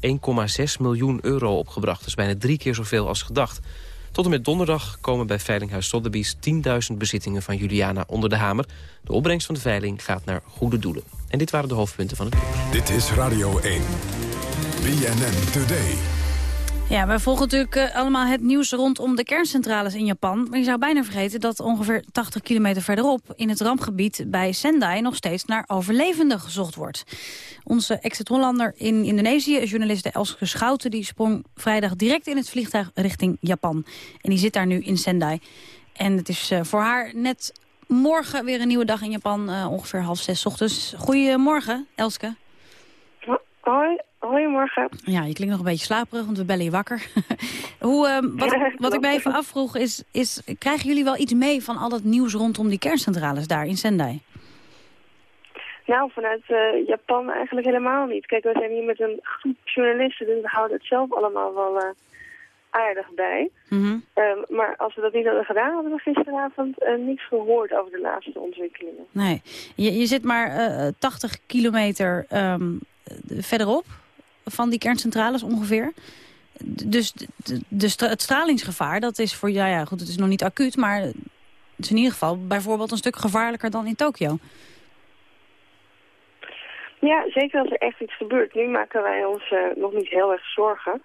miljoen euro opgebracht. Dat is bijna drie keer zoveel als gedacht. Tot en met donderdag komen bij Veilinghuis Sotheby's 10.000 bezittingen van Juliana onder de hamer. De opbrengst van de veiling gaat naar goede doelen. En dit waren de hoofdpunten van het nieuws. Dit is Radio 1. BNN Today. Ja, wij volgen natuurlijk uh, allemaal het nieuws rondom de kerncentrales in Japan. Maar je zou bijna vergeten dat ongeveer 80 kilometer verderop... in het rampgebied bij Sendai nog steeds naar overlevenden gezocht wordt. Onze exit-Hollander in Indonesië, journaliste Elske Schouten... die sprong vrijdag direct in het vliegtuig richting Japan. En die zit daar nu in Sendai. En het is uh, voor haar net morgen weer een nieuwe dag in Japan, uh, ongeveer half zes ochtends. Goedemorgen, Elske. Hoi, goedemorgen. Ja, je klinkt nog een beetje slaperig, want we bellen je wakker. Hoe, uh, wat, wat ik mij even afvroeg is, is, krijgen jullie wel iets mee van al dat nieuws rondom die kerncentrales daar in Sendai? Nou, vanuit uh, Japan eigenlijk helemaal niet. Kijk, we zijn hier met een groep journalisten, dus we houden het zelf allemaal wel uh, aardig bij. Mm -hmm. um, maar als we dat niet hadden gedaan, hadden we gisteravond uh, niks gehoord over de laatste ontwikkelingen. Nee, je, je zit maar 80 kilometer um, verderop van die kerncentrales ongeveer. Dus de, de, het stralingsgevaar, dat is voor, ja, ja goed, het is nog niet acuut, maar het is in ieder geval bijvoorbeeld een stuk gevaarlijker dan in Tokio. Ja, zeker als er echt iets gebeurt. Nu maken wij ons uh, nog niet heel erg zorgen.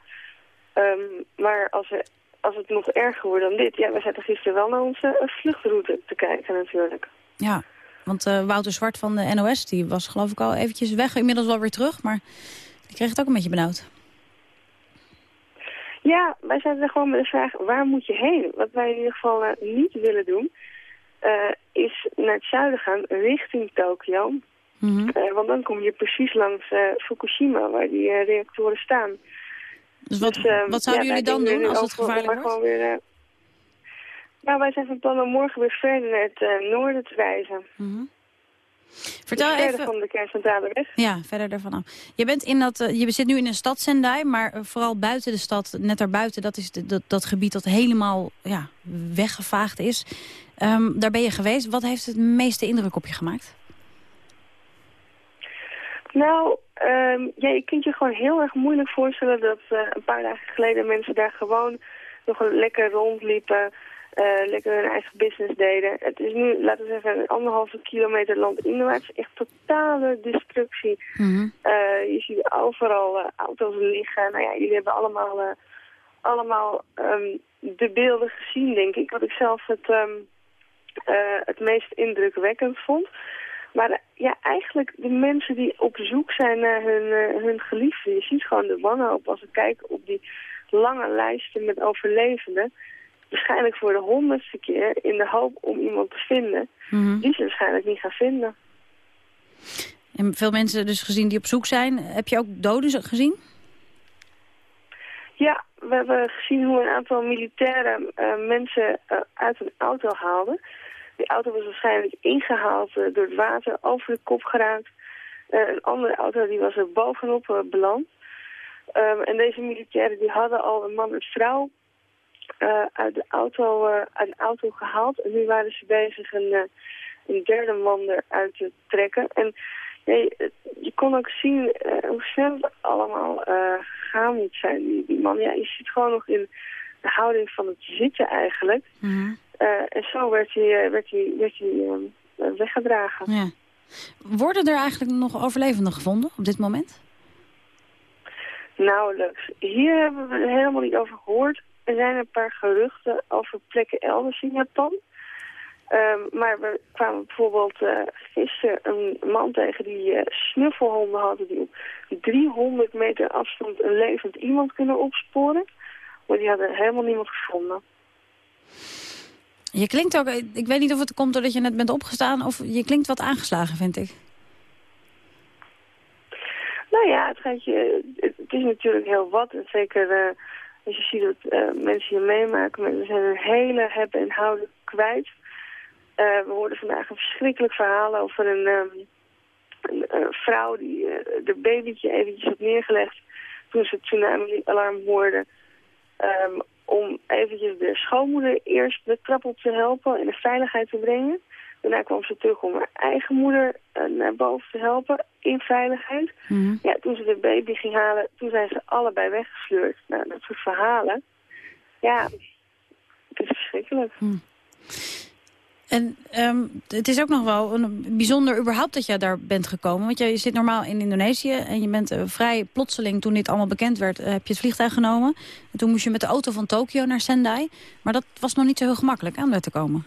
Um, maar als, als het nog erger wordt dan dit... Ja, we zaten gisteren wel naar onze uh, vluchtroute te kijken natuurlijk. Ja, want uh, Wouter Zwart van de NOS, die was geloof ik al eventjes weg. Inmiddels wel weer terug, maar die kreeg het ook een beetje benauwd. Ja, wij zaten gewoon met de vraag, waar moet je heen? Wat wij in ieder geval uh, niet willen doen, uh, is naar het zuiden gaan, richting Tokio. Mm -hmm. uh, want dan kom je precies langs Fukushima, waar die reactoren staan. Dus wat, dus, wat zouden ja, jullie dan doen als het gevaarlijk wordt? Weer, nou, wij zijn van plan om morgen weer verder naar het noorden te reizen. Mm -hmm. Vertel dus verder even... van de kerncentrale weg. Ja, verder daarvan af. Je, bent in dat, uh, je zit nu in een stad Sendai, maar uh, vooral buiten de stad, net daarbuiten, dat is de, dat, dat gebied dat helemaal ja, weggevaagd is. Um, daar ben je geweest. Wat heeft het meeste indruk op je gemaakt? Nou, um, ja, je kunt je gewoon heel erg moeilijk voorstellen dat uh, een paar dagen geleden mensen daar gewoon nog lekker rondliepen. Uh, lekker hun eigen business deden. Het is nu, laten we zeggen, een anderhalve kilometer landinwaarts. Echt totale destructie. Mm -hmm. uh, je ziet overal uh, auto's liggen. Nou ja, jullie hebben allemaal, allemaal um, de beelden gezien, denk ik. Wat ik zelf het, um, het meest indrukwekkend vond. Maar ja, eigenlijk de mensen die op zoek zijn naar hun, hun geliefden. Je ziet gewoon de wanhoop als we kijken op die lange lijsten met overlevenden waarschijnlijk voor de honderdste keer in de hoop om iemand te vinden, mm -hmm. die ze waarschijnlijk niet gaan vinden. En veel mensen dus gezien die op zoek zijn. Heb je ook doden gezien? Ja, we hebben gezien hoe een aantal militairen uh, mensen uh, uit een auto haalden. Die auto was waarschijnlijk ingehaald uh, door het water, over de kop geraakt. een andere auto die was er bovenop beland. Um, en deze militairen die hadden al een man en vrouw uh, uit, de auto, uh, uit de auto gehaald. En nu waren ze bezig een, uh, een derde man eruit te trekken. En je, je kon ook zien hoe snel het allemaal gaan moet zijn. Die, die man, ja, je zit gewoon nog in de houding van het zitten eigenlijk. Mm -hmm. en zo werd hij, werd hij, werd hij weggedragen. Ja. Worden er eigenlijk nog overlevenden gevonden op dit moment? Nauwelijks. Hier hebben we er helemaal niet over gehoord. Er zijn een paar geruchten over plekken elders in Japan. Um, maar we kwamen bijvoorbeeld uh, gisteren een man tegen die uh, snuffelhonden hadden... die op 300 meter afstand een levend iemand kunnen opsporen. Maar die hadden helemaal niemand gevonden. Je klinkt ook... Ik weet niet of het komt doordat je net bent opgestaan... of je klinkt wat aangeslagen, vind ik. Nou ja, het, gaat je, het is natuurlijk heel wat. En zeker... Uh, als je ziet dat uh, mensen hier meemaken, mensen zijn hun hele hebben en houden kwijt. Uh, we hoorden vandaag een verschrikkelijk verhaal over een, um, een, vrouw die uh, de babytje eventjes had neergelegd toen ze het tsunami-alarm hoorde. Um, om eventjes de schoonmoeder eerst de trap op te helpen en de veiligheid te brengen. Daarna kwam ze terug om haar eigen moeder naar boven te helpen in veiligheid. Mm -hmm. Ja, toen ze de baby ging halen, toen zijn ze allebei weggesleurd. Nou, dat soort verhalen. Ja, het is verschrikkelijk. Mm. En ehm, het is ook nog wel een bijzonder überhaupt dat je daar bent gekomen. Want je zit normaal in Indonesië en je bent eh, vrij plotseling... toen dit allemaal bekend werd, eh, heb je het vliegtuig genomen. En toen moest je met de auto van Tokio naar Sendai. Maar dat was nog niet zo heel gemakkelijk om daar te komen.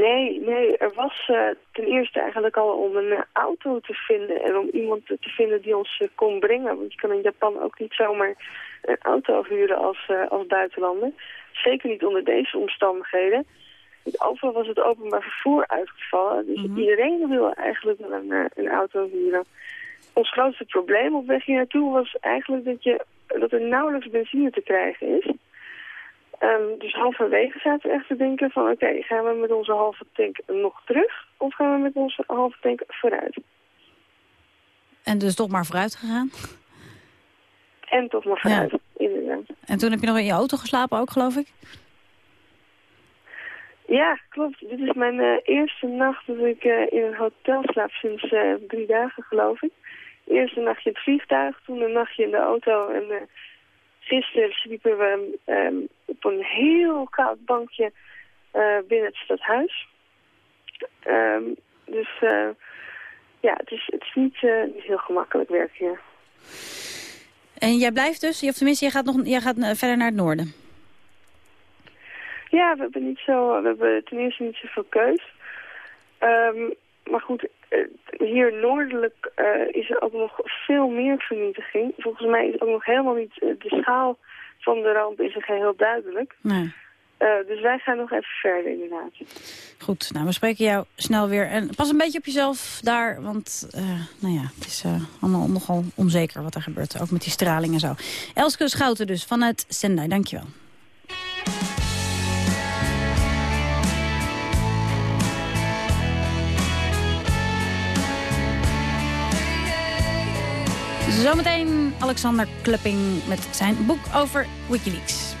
Nee, nee, er was uh, ten eerste eigenlijk al om een uh, auto te vinden en om iemand te, vinden die ons uh, kon brengen. Want je kan in Japan ook niet zomaar een auto huren als, als buitenlander. Zeker niet onder deze omstandigheden. Overal was het openbaar vervoer uitgevallen. Dus Mhm. iedereen wilde eigenlijk wel een, een auto huren. Ons grootste probleem op weg hier naartoe was eigenlijk dat, je, dat er nauwelijks benzine te krijgen is. Ehm, dus halverwege zaten we echt te denken van oké, gaan we met onze halve tank nog terug of gaan we met onze halve tank vooruit? En dus toch maar vooruit gegaan. En toch maar vooruit, inderdaad. En toen heb je nog in je auto geslapen ook, geloof ik? Ja, klopt. Dit is mijn eh, eerste nacht dat ik eh, in een hotel slaap sinds eh, drie dagen, geloof ik. Eerst een nachtje in het vliegtuig, toen een nachtje in de auto. En gisteren sliepen we ehm, op een heel koud bankje eh, binnen het stadhuis. Ehm, dus eh, ja, het is, het is niet, eh, niet heel gemakkelijk werk hier. En jij blijft dus, of tenminste, jij gaat, nog, jij gaat verder naar het noorden. Ja, we hebben niet zo, we hebben ten eerste niet zoveel keus. Ehm, maar goed, hier noordelijk eh, is er ook nog veel meer vernietiging. Volgens mij is ook nog helemaal niet eh, de schaal van de ramp is er geheel duidelijk. Nee. Eh, dus wij gaan nog even verder inderdaad. Goed, nou, we spreken jou snel weer. En pas een beetje op jezelf daar, want eh, nou ja, het is eh, allemaal nogal onzeker wat er gebeurt. Ook met die straling en zo. Elske Schouten dus, vanuit Sendai, dankjewel. Zometeen Alexander Klupping met zijn boek over Wikileaks.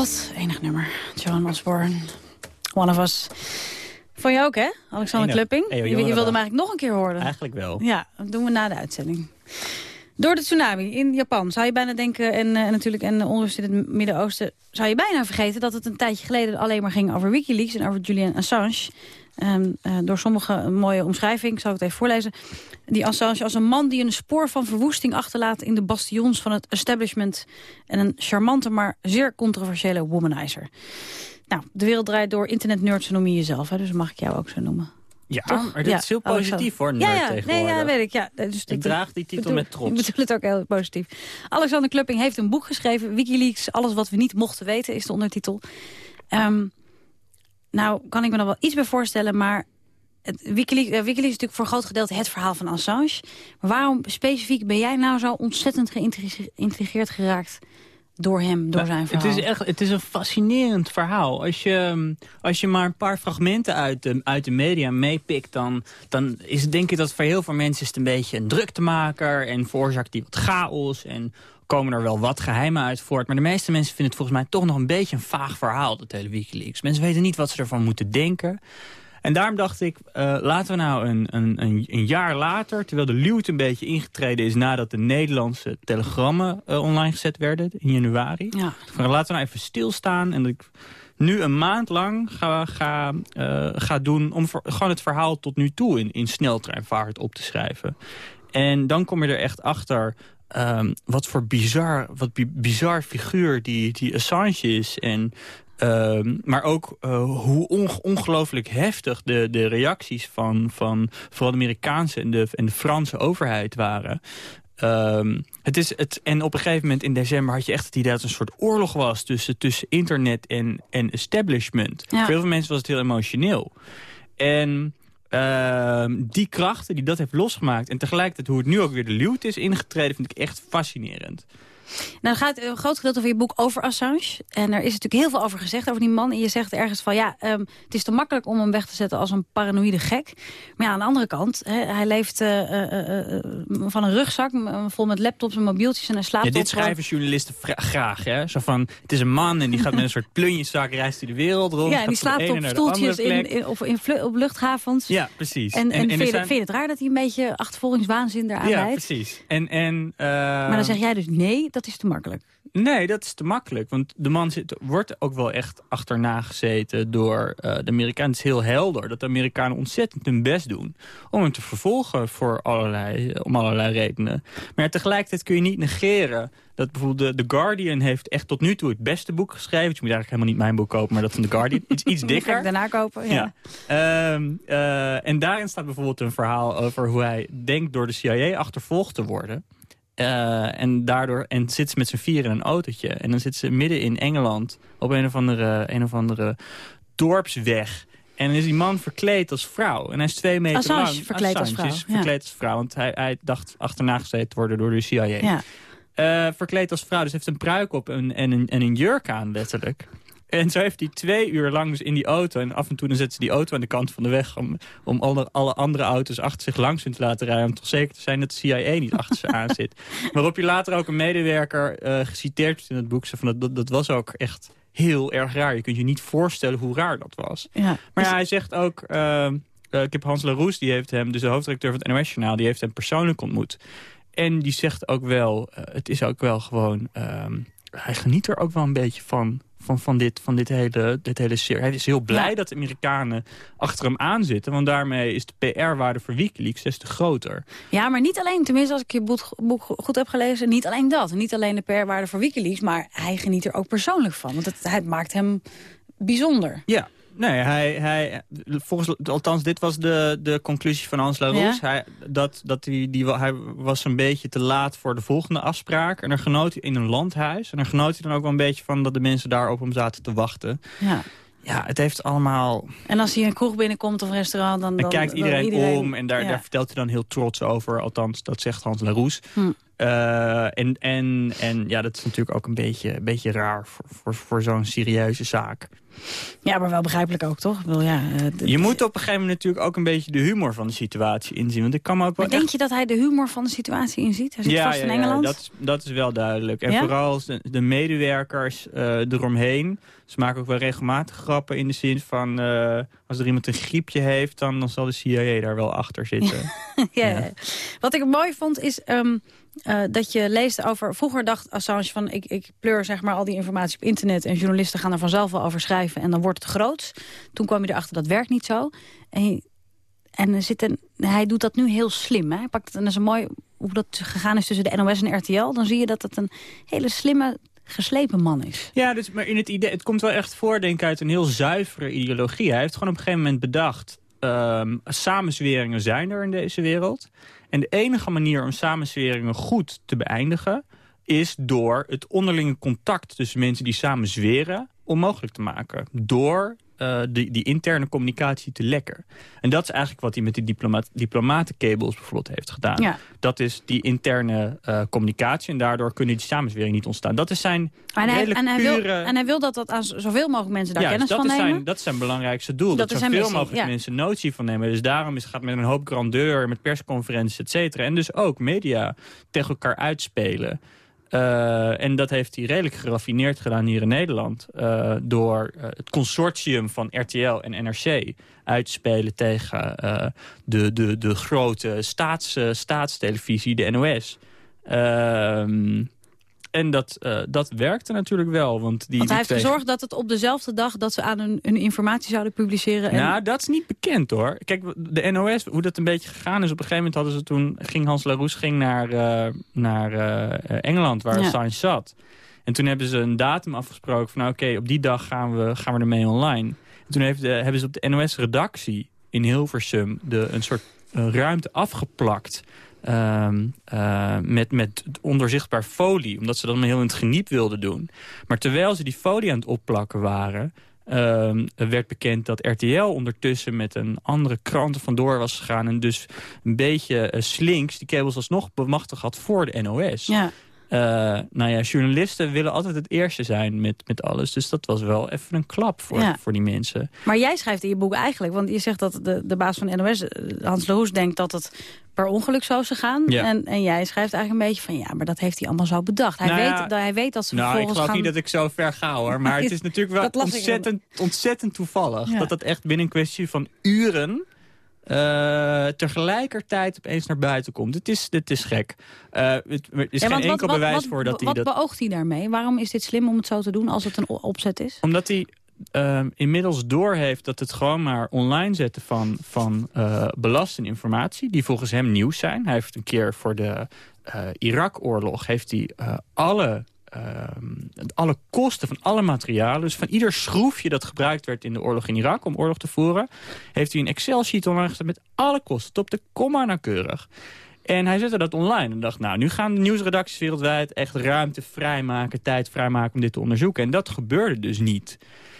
God, enig nummer. Joan Osborne. One of Us. Van jou ook, hè? Alexander. Klupping. Je, wilde hem eigenlijk nog een keer horen. Eigenlijk wel. Ja, dat doen we na de uitzending. Door de tsunami in Japan zou je bijna denken... en eh, natuurlijk en de onrust in het Midden-Oosten... zou je bijna vergeten dat het een tijdje geleden alleen maar ging over Wikileaks... en over Julian Assange. Ehm, eh, door sommige mooie omschrijving, ik zal het even voorlezen. Die Assange als een man die een spoor van verwoesting achterlaat... in de bastions van het establishment. En een charmante, maar zeer controversiële womanizer. Nou, de wereld draait door internetnerds noem je jezelf. Hè, dus mag ik jou ook zo noemen. Ja, Toch? maar dit Ja, is heel Alexander. positief hoor, Ja, nerd ja, nee, tegenwoordig. ja, weet ik. Ja. Dus Ik draag die titel bedoel- met trots. Ik bedoel het ook heel positief. Alexander Klupping heeft een boek geschreven. Wikileaks, alles wat we niet mochten weten, is de ondertitel. Ehm, nou, kan ik me nog wel iets bij voorstellen, maar... Het, Wikileaks, eh, Wikileaks is natuurlijk voor een groot gedeelte het verhaal van Assange. Maar waarom specifiek ben jij nou zo ontzettend geïntrigeerd geraakt door hem, door zijn verhaal? Het is, echt, het is een fascinerend verhaal. Als je, als je maar een paar fragmenten uit de, uit de media meepikt... Dan, dan is het denk ik dat voor heel veel mensen is het een beetje een druktemaker... en veroorzaakt die wat chaos en komen er wel wat geheimen uit voort. Maar de meeste mensen vinden het volgens mij toch nog een beetje een vaag verhaal... dat hele Wikileaks. Mensen weten niet wat ze ervan moeten denken... En daarom dacht ik, eh, laten we nou een, een, een, jaar later... terwijl de luwte een beetje ingetreden is... nadat de Nederlandse telegrammen eh, online gezet werden in januari. Ja. Laten we nou even stilstaan en dat ik nu een maand lang ga, ga, eh, ga doen... om gewoon het verhaal tot nu toe in, in sneltreinvaart op te schrijven. En dan kom je er echt achter... ehm, wat voor bizar, wat bi- bizar figuur die, die Assange is. En Ehm, maar ook eh, hoe onge- ongelooflijk heftig de, de reacties van, van vooral de Amerikaanse en de, en de Franse overheid waren. Ehm, het is het, en op een gegeven moment in december had je echt het idee dat het een soort oorlog was tussen, tussen internet en, en establishment. Ja. Voor heel veel mensen was het heel emotioneel. En ehm, die krachten die dat heeft losgemaakt... en tegelijkertijd hoe het nu ook weer de luwte is ingetreden... vind ik echt fascinerend. Nou, dan gaat een groot gedeelte van je boek over Assange. En er is natuurlijk heel veel over gezegd over die man. En je zegt ergens van, ja, ehm, het is te makkelijk om hem weg te zetten als een paranoïde gek. Maar ja, aan de andere kant, hè, hij leeft eh, eh, eh, van een rugzak vol met laptops en mobieltjes. En hij slaapt Ja, dit schrijven journalisten graag. Hè? Zo van, het is een man en die gaat met een soort plunjeszak... reist hij de wereld rond. Ja, en die slaapt op stoeltjes in, of in op luchthavens. Ja, precies. En, en, vind, je, zijn- vind je het raar dat hij een beetje achtervolgingswaanzin eraan Ja, leidt? precies. En, en, Maar dan zeg jij dus nee, dat is te makkelijk. Nee, dat is te makkelijk. Want de man zit, wordt ook wel echt achterna gezeten door eh, de Amerikanen. Het is heel helder dat de Amerikanen ontzettend hun best doen... om hem te vervolgen voor allerlei, om allerlei redenen. Maar tegelijkertijd kun je niet negeren... dat bijvoorbeeld de, The Guardian heeft echt tot nu toe het beste boek geschreven. Dus je moet eigenlijk helemaal niet mijn boek kopen, maar dat van The Guardian. Iets, iets dikker. ik daarna kopen, ja. Ja. Ehm, eh, en daarin staat bijvoorbeeld een verhaal over hoe hij denkt door de CIA achtervolgd te worden. Eh, en daardoor en zit ze met z'n vier in een autootje. En dan zit ze midden in Engeland op een of andere, een of andere dorpsweg. En dan is die man verkleed als vrouw. En hij is twee meter Assange lang. verkleed als is vrouw, ja. verkleed als vrouw. Want hij, hij dacht achterna gezeten te worden door de CIA. Ja. Eh, verkleed als vrouw. Dus heeft een pruik op en, en, en een jurk aan, letterlijk. En zo heeft hij twee uur lang dus in die auto. En af en toe dan zet ze die auto aan de kant van de weg... om, om alle, alle andere auto's achter zich langs hun te laten rijden... om toch zeker te zijn dat de CIA niet achter ze aan zit. Waarop je later ook een medewerker eh, geciteerd in het boek. Van, dat, dat was ook echt heel erg raar. Je kunt je niet voorstellen hoe raar dat was. Ja. Maar ja, hij zegt ook... eh, eh, ik heb Hans Laroes, die heeft hem, dus de hoofdredacteur van het NOS-journaal... die heeft hem persoonlijk ontmoet. En die zegt ook wel, het is ook wel gewoon... ehm, hij geniet er ook wel een beetje van, van, van, dit, van dit hele, dit hele serie. Hij is heel blij Ja. dat de Amerikanen achter hem aanzitten. Want daarmee is de PR-waarde voor Wikileaks des te groter. Ja, maar niet alleen, tenminste als ik je boek, boek goed heb gelezen... niet alleen dat, niet alleen de PR-waarde voor Wikileaks... maar hij geniet er ook persoonlijk van. Want het, het maakt hem bijzonder. Ja, nee, hij, hij, volgens, althans dit was de, de conclusie van Hans Laroes. Ja? Hij, dat, dat hij, die, hij was een beetje te laat voor de volgende afspraak. En dan genoot hij in een landhuis. En dan genoot hij dan ook wel een beetje van dat de mensen daar op hem zaten te wachten. Ja. Ja, het heeft allemaal... En als hij een kroeg binnenkomt of een restaurant... dan, Dan dan kijkt dan iedereen, om en daar, ja. daar vertelt hij dan heel trots over. Althans, dat zegt Hans Laroes. Hm. Uh, en, en, en ja, dat is natuurlijk ook een beetje, een beetje raar voor, voor, voor zo'n serieuze zaak. Ja, maar wel begrijpelijk ook, toch? Wel, ja, uh, je moet op een gegeven moment natuurlijk ook een beetje de humor van de situatie inzien. Want ik kan me ook wel maar denk je dat hij de humor van de situatie inziet? Hij zit ja, vast ja, in Engeland? Ja, dat, is, dat is wel duidelijk. En vooral de, de medewerkers uh, eromheen. Ze maken ook wel regelmatig grappen in de zin van... Uh, als er iemand een griepje heeft, dan, dan zal de CIA daar wel achter zitten. ja. Wat ik mooi vond is... Um, uh, dat je leest over... Vroeger dacht Assange van ik, ik pleur zeg maar al die informatie op internet... en journalisten gaan er vanzelf wel over schrijven en dan wordt het groot. Toen kwam je erachter dat werkt niet zo. En, en er zit een, hij doet dat nu heel slim. Hè? Hij pakt het, en dat is een mooi hoe dat gegaan is tussen de NOS en RTL. Dan zie je dat het een hele slimme geslepen man is. Ja, dus, maar in het, idee, het komt wel echt voor, denk ik, uit een heel zuivere ideologie. Hij heeft gewoon op een gegeven moment bedacht... Um, samenzweringen zijn er in deze wereld. En de enige manier om samenzweringen goed te beëindigen... is door het onderlinge contact tussen mensen die samen zweren... onmogelijk te maken. Door uh, die, die interne communicatie te lekken. En dat is eigenlijk wat hij met die diplomatencables bijvoorbeeld heeft gedaan. Ja. Dat is die interne uh, communicatie en daardoor kunnen die samenzweringen niet ontstaan. Dat is zijn en hij, en hij pure... Wil, en hij wil dat, dat aan zoveel mogelijk mensen daar ja, kennis dat van is nemen. Zijn, dat is zijn belangrijkste doel. Dat Dat, zoveel missie, mogelijk ja. mensen notie van nemen. Dus daarom is, gaat met een hoop grandeur, met persconferenties, et cetera. En dus ook media tegen elkaar uitspelen. Uh, en dat heeft hij redelijk geraffineerd gedaan hier in Nederland. Uh, door uh, het consortium van RTL en NRC uit te spelen tegen de, de, de grote staats, staatstelevisie, de NOS. Ehm, en dat, uh, dat werkte natuurlijk wel. Want, die, want hij heeft gezorgd dat het op dezelfde dag... dat ze aan hun, hun informatie zouden publiceren. En... Nou, dat is niet bekend hoor. Kijk, de NOS, hoe dat een beetje gegaan is... op een gegeven moment hadden ze toen... ging Hans Laroes ging naar, uh, naar uh, Engeland, waar Ja. Assange zat. En toen hebben ze een datum afgesproken van... nou, oké, op die dag gaan we, gaan we ermee online. En toen heeft de, hebben ze op de NOS-redactie in Hilversum... De, een soort ruimte afgeplakt... Um, uh, met, met ondoorzichtbaar folie. Omdat ze dat maar heel in het geniep wilden doen. Maar terwijl ze die folie aan het opplakken waren... Um, werd bekend dat RTL ondertussen met een andere krant vandoor was gegaan... en dus een beetje uh, slinks die kabels alsnog bemachtigd had voor de NOS. Ja. Uh, nou ja, journalisten willen altijd het eerste zijn met, met alles. Dus dat was wel even een klap voor, Ja. voor die mensen. Maar jij schrijft in je boek eigenlijk... want je zegt dat de, de baas van NOS, eh, Hans Leroes, denkt dat het per ongeluk zo zou gaan. Ja. En, en jij schrijft eigenlijk een beetje van... ja, maar dat heeft hij allemaal zo bedacht. Hij, Nou weet, dat, hij weet dat ze Nou, ik vervolgens geloof gaan... niet dat ik zo ver ga hoor. Maar het is natuurlijk wel ik ontzettend, ontzettend toevallig. Ja. Dat dat echt binnen een kwestie van uren... eh, tegelijkertijd opeens naar buiten komt. Het is, het is gek. Eh, het, er is Ja, geen enkel wat, bewijs wat, voor dat hij Wat dat... beoogt hij daarmee? Waarom is dit slim om het zo te doen als het een opzet is? Omdat hij ehm, inmiddels doorheeft dat het gewoon maar online zetten van, van belastende informatie... die volgens hem nieuws zijn. Hij heeft een keer voor de eh, Irak-oorlog... heeft hij alle, alle kosten van alle materialen... dus van ieder schroefje dat gebruikt werd in de oorlog in Irak... om oorlog te voeren... heeft hij een Excel-sheet online met alle kosten... tot de komma nauwkeurig. En hij zette dat online en dacht, nou, nu gaan de nieuwsredacties wereldwijd echt ruimte vrijmaken, tijd vrijmaken om dit te onderzoeken. En dat gebeurde dus niet.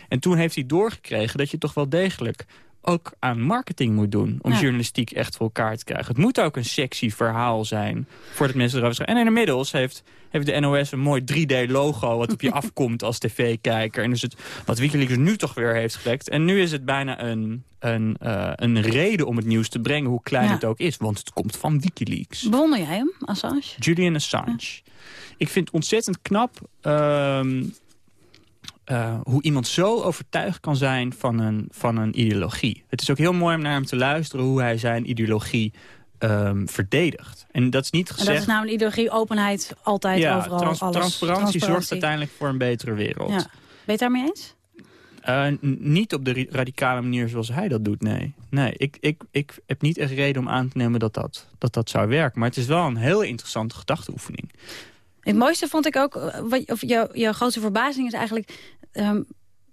En toen heeft hij doorgekregen dat je toch wel degelijk ook aan marketing moet doen... om Ja. journalistiek echt voor elkaar te krijgen. Het moet ook een sexy verhaal zijn voordat mensen erover schrijven. En inmiddels heeft, heeft de NOS een mooi 3D-logo... wat op je afkomt als tv-kijker. En dus het, wat Wikileaks nu toch weer heeft gelekt. En nu is het bijna een, een, eh, een reden om het nieuws te brengen... hoe klein Ja. het ook is, want het komt van Wikileaks. Bewonder jij hem, Assange? Julian Assange. Ik vind het ontzettend knap ehm, eh, hoe iemand zo overtuigd kan zijn van een, van een ideologie. Het is ook heel mooi om naar hem te luisteren hoe hij zijn ideologie ehm, verdedigt. En dat is niet En gezegd... dat is namelijk ideologie, openheid, altijd, ja, overal, trans- alles. transparantie, zorgt uiteindelijk voor een betere wereld. Ja. Ben je het daarmee eens? Eh, niet op de radicale manier zoals hij dat doet, nee. Nee, ik, ik, ik heb niet echt reden om aan te nemen dat dat, dat dat zou werken. Maar het is wel een heel interessante gedachteoefening. Het mooiste vond ik ook, eh, wat, of jouw, jouw grootste verbazing is eigenlijk... ehm,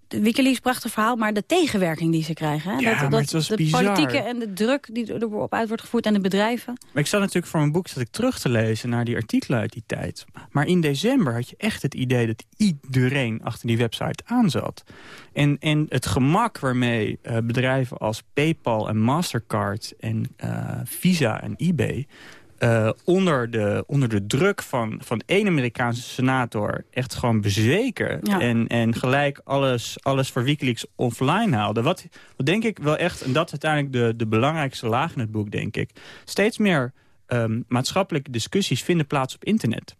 de Wikileaks prachtig verhaal, maar de tegenwerking die ze krijgen. Hè? Ja, dat, dat de bizar. politieke en de druk die erop uit wordt gevoerd en de bedrijven. Maar ik zat natuurlijk voor mijn boek zat ik terug te lezen naar die artikelen uit die tijd. Maar in december had je echt het idee dat iedereen achter die website aanzat. En, en het gemak waarmee eh, bedrijven als PayPal en Mastercard en eh, Visa en eBay... uh, onder, de, onder de druk van, van één Amerikaanse senator echt gewoon bezweken. En, en gelijk alles, alles voor Wikileaks offline haalde. Wat, wat denk ik wel echt, en dat is uiteindelijk de, de belangrijkste laag in het boek, denk ik. Steeds meer um, maatschappelijke discussies vinden plaats op internet.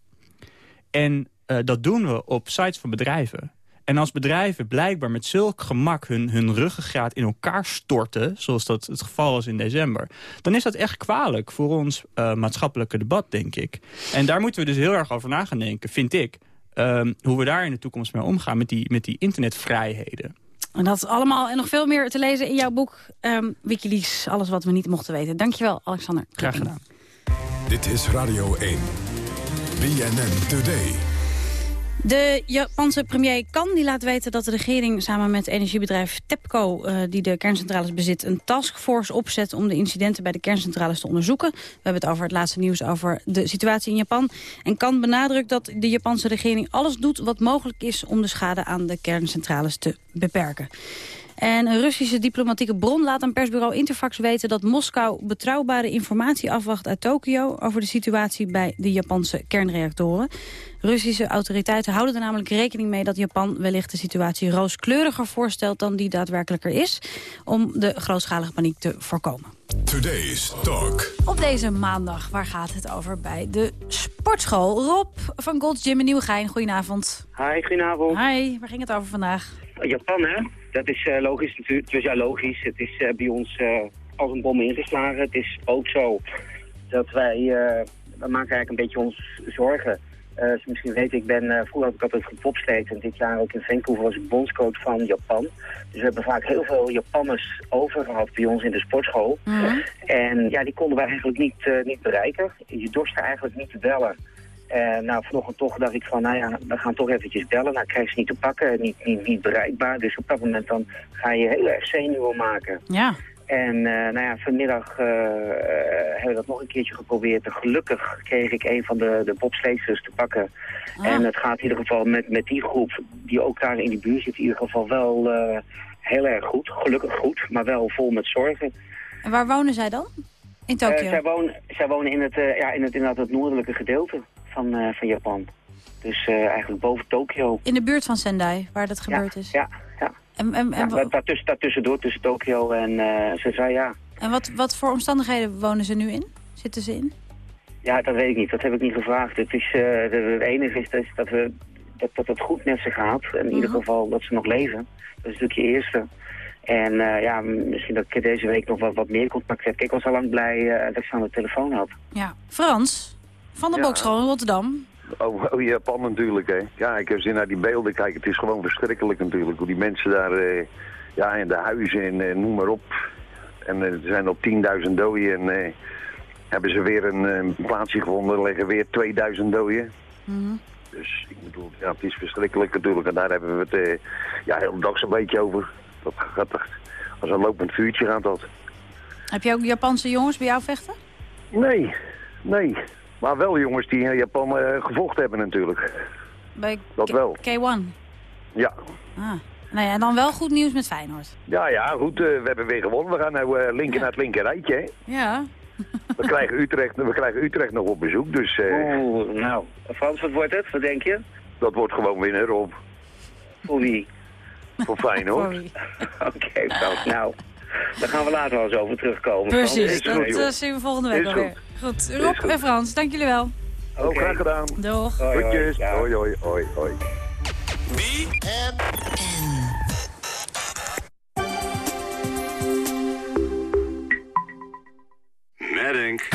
En uh, dat doen we op sites van bedrijven. En als bedrijven blijkbaar met zulk gemak hun, hun ruggengraat in elkaar storten... zoals dat het geval was in december... dan is dat echt kwalijk voor ons uh, maatschappelijke debat, denk ik. En daar moeten we dus heel erg over na gaan denken, vind ik... Um, hoe we daar in de toekomst mee omgaan met die, met die internetvrijheden. En dat is allemaal en nog veel meer te lezen in jouw boek um, Wikileaks. Alles wat we niet mochten weten. Dankjewel, Alexander. Graag gedaan. Dit is Radio 1. BNN Today. De Japanse premier Kan die laat weten dat de regering samen met energiebedrijf TEPCO... Uh, die de kerncentrales bezit, een taskforce opzet... om de incidenten bij de kerncentrales te onderzoeken. We hebben het over het laatste nieuws over de situatie in Japan. En Kan benadrukt dat de Japanse regering alles doet wat mogelijk is... om de schade aan de kerncentrales te beperken. En een Russische diplomatieke bron laat aan persbureau Interfax weten... dat Moskou betrouwbare informatie afwacht uit Tokio... over de situatie bij de Japanse kernreactoren. Russische autoriteiten houden er namelijk rekening mee... dat Japan wellicht de situatie rooskleuriger voorstelt... dan die daadwerkelijk is... om de grootschalige paniek te voorkomen. Today's Talk. Op deze maandag, waar gaat het over bij de sportschool? Rob van Gold's Gym in Nieuwegein, goedenavond. Hi, goedenavond. Hi, waar ging het over vandaag? Japan, hè? Dat is uh, logisch natuurlijk. Dus ja, logisch. Het is uh, bij ons uh, als een bom ingeslagen. Het is ook zo dat wij, we maken eigenlijk een beetje ons zorgen. zoals misschien weet, ik ben, vroeger had ik altijd gepopsleet en dit jaar ook in Vancouver was ik bondscoach van Japan. Dus we hebben vaak heel veel Japanners over gehad bij ons in de sportschool. Mhm. En ja, die konden wij eigenlijk niet, niet bereiken. Je dorst eigenlijk niet te bellen. Uh, nou, vanochtend toch dacht ik van, nou ja, we gaan toch eventjes bellen. Nou, krijg ze niet te pakken, niet, niet, niet bereikbaar. Dus op dat moment dan ga je heel erg zenuwen maken. Ja. En uh, nou ja, vanmiddag uh, hebben we dat nog een keertje geprobeerd. En gelukkig kreeg ik een van de, de bobsleesters te pakken. Ah. En het gaat in ieder geval met, met die groep, die ook daar in die buurt zit, in ieder geval wel heel erg goed. Gelukkig goed, maar wel vol met zorgen. En waar wonen zij dan? In Tokio? zij, wonen, zij wonen in het, ja, in het, inderdaad het noordelijke gedeelte van, uh, van Japan. Dus uh, eigenlijk boven Tokio. In de buurt van Sendai, waar dat gebeurd ja, is? Ja, ja. En, en, en ja, daartussen, daartussendoor, tussen Tokio en uh, Sendai, ja. En wat, wat voor omstandigheden wonen ze nu in? Zitten ze in? Ja, dat weet ik niet. Dat heb ik niet gevraagd. Het, is, het enige is dus dat, we, dat, dat het goed met ze gaat. En in Mhm. ieder geval dat ze nog leven. Dat is natuurlijk je eerste. En uh, ja, misschien dat ik deze week nog wat, wat meer contact heb. Kijk, ik was al lang blij uh, dat ik ze aan de telefoon had. Ja. Frans, van de Ja. Bokschool in Rotterdam. Oh, oh, Japan natuurlijk, hè. Ja, ik heb zin naar die beelden kijken. Het is gewoon verschrikkelijk natuurlijk. Hoe die mensen daar, eh, ja, in de huizen en eh, noem maar op. En eh, er zijn al 10.000 doden en eh, hebben ze weer een plaatsje gevonden. Er liggen weer 2000 doden. Mhm. Dus ik bedoel, ja, het is verschrikkelijk natuurlijk. En daar hebben we het eh, ja, heel dag zo'n beetje over. Dat gaat als een lopend vuurtje gaat dat. Heb je ook Japanse jongens bij jou vechten? Nee, nee. Maar wel jongens die in Japan eh, gevochten hebben natuurlijk. Bij Dat K- wel. K1? Ja. Ah. Nou ja, en dan wel goed nieuws met Feyenoord. Ja, ja, goed. eh, we hebben weer gewonnen. We gaan nou eh, linker naar het linker rijtje. hè. Ja. We krijgen Utrecht, we krijgen Utrecht nog op bezoek. Dus eh, Oeh, nou, Frans, wat wordt het? Wat denk je? dat wordt gewoon winnen, Rob. Voor wie? Voor Feyenoord. Oké, Frans. Nou, daar gaan we later wel eens over terugkomen. Precies, dat goed, eh, zien we volgende week alweer. Goed, Rob goed. en Frans, dank jullie wel. Ook graag gedaan. Doeg. Hoi, hoi. Hoi, hoi, hoi, hoi.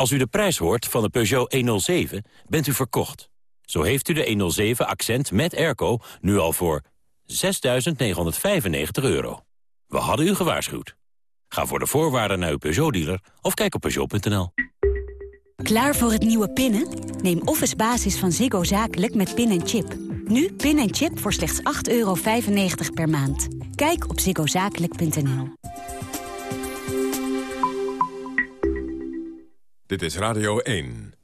Als u de prijs hoort van de Peugeot 107, bent u verkocht. Zo heeft u de 107 Accent met airco nu al voor 6.995 euro. We hadden u gewaarschuwd. Ga voor de voorwaarden naar uw Peugeot-dealer of kijk op Peugeot.nl. Klaar voor het nieuwe pinnen? Neem Office Basis van Ziggo Zakelijk met pin en chip. Nu pin en chip voor slechts 8,95 euro per maand. Kijk op ziggozakelijk.nl. Dit is Radio 1.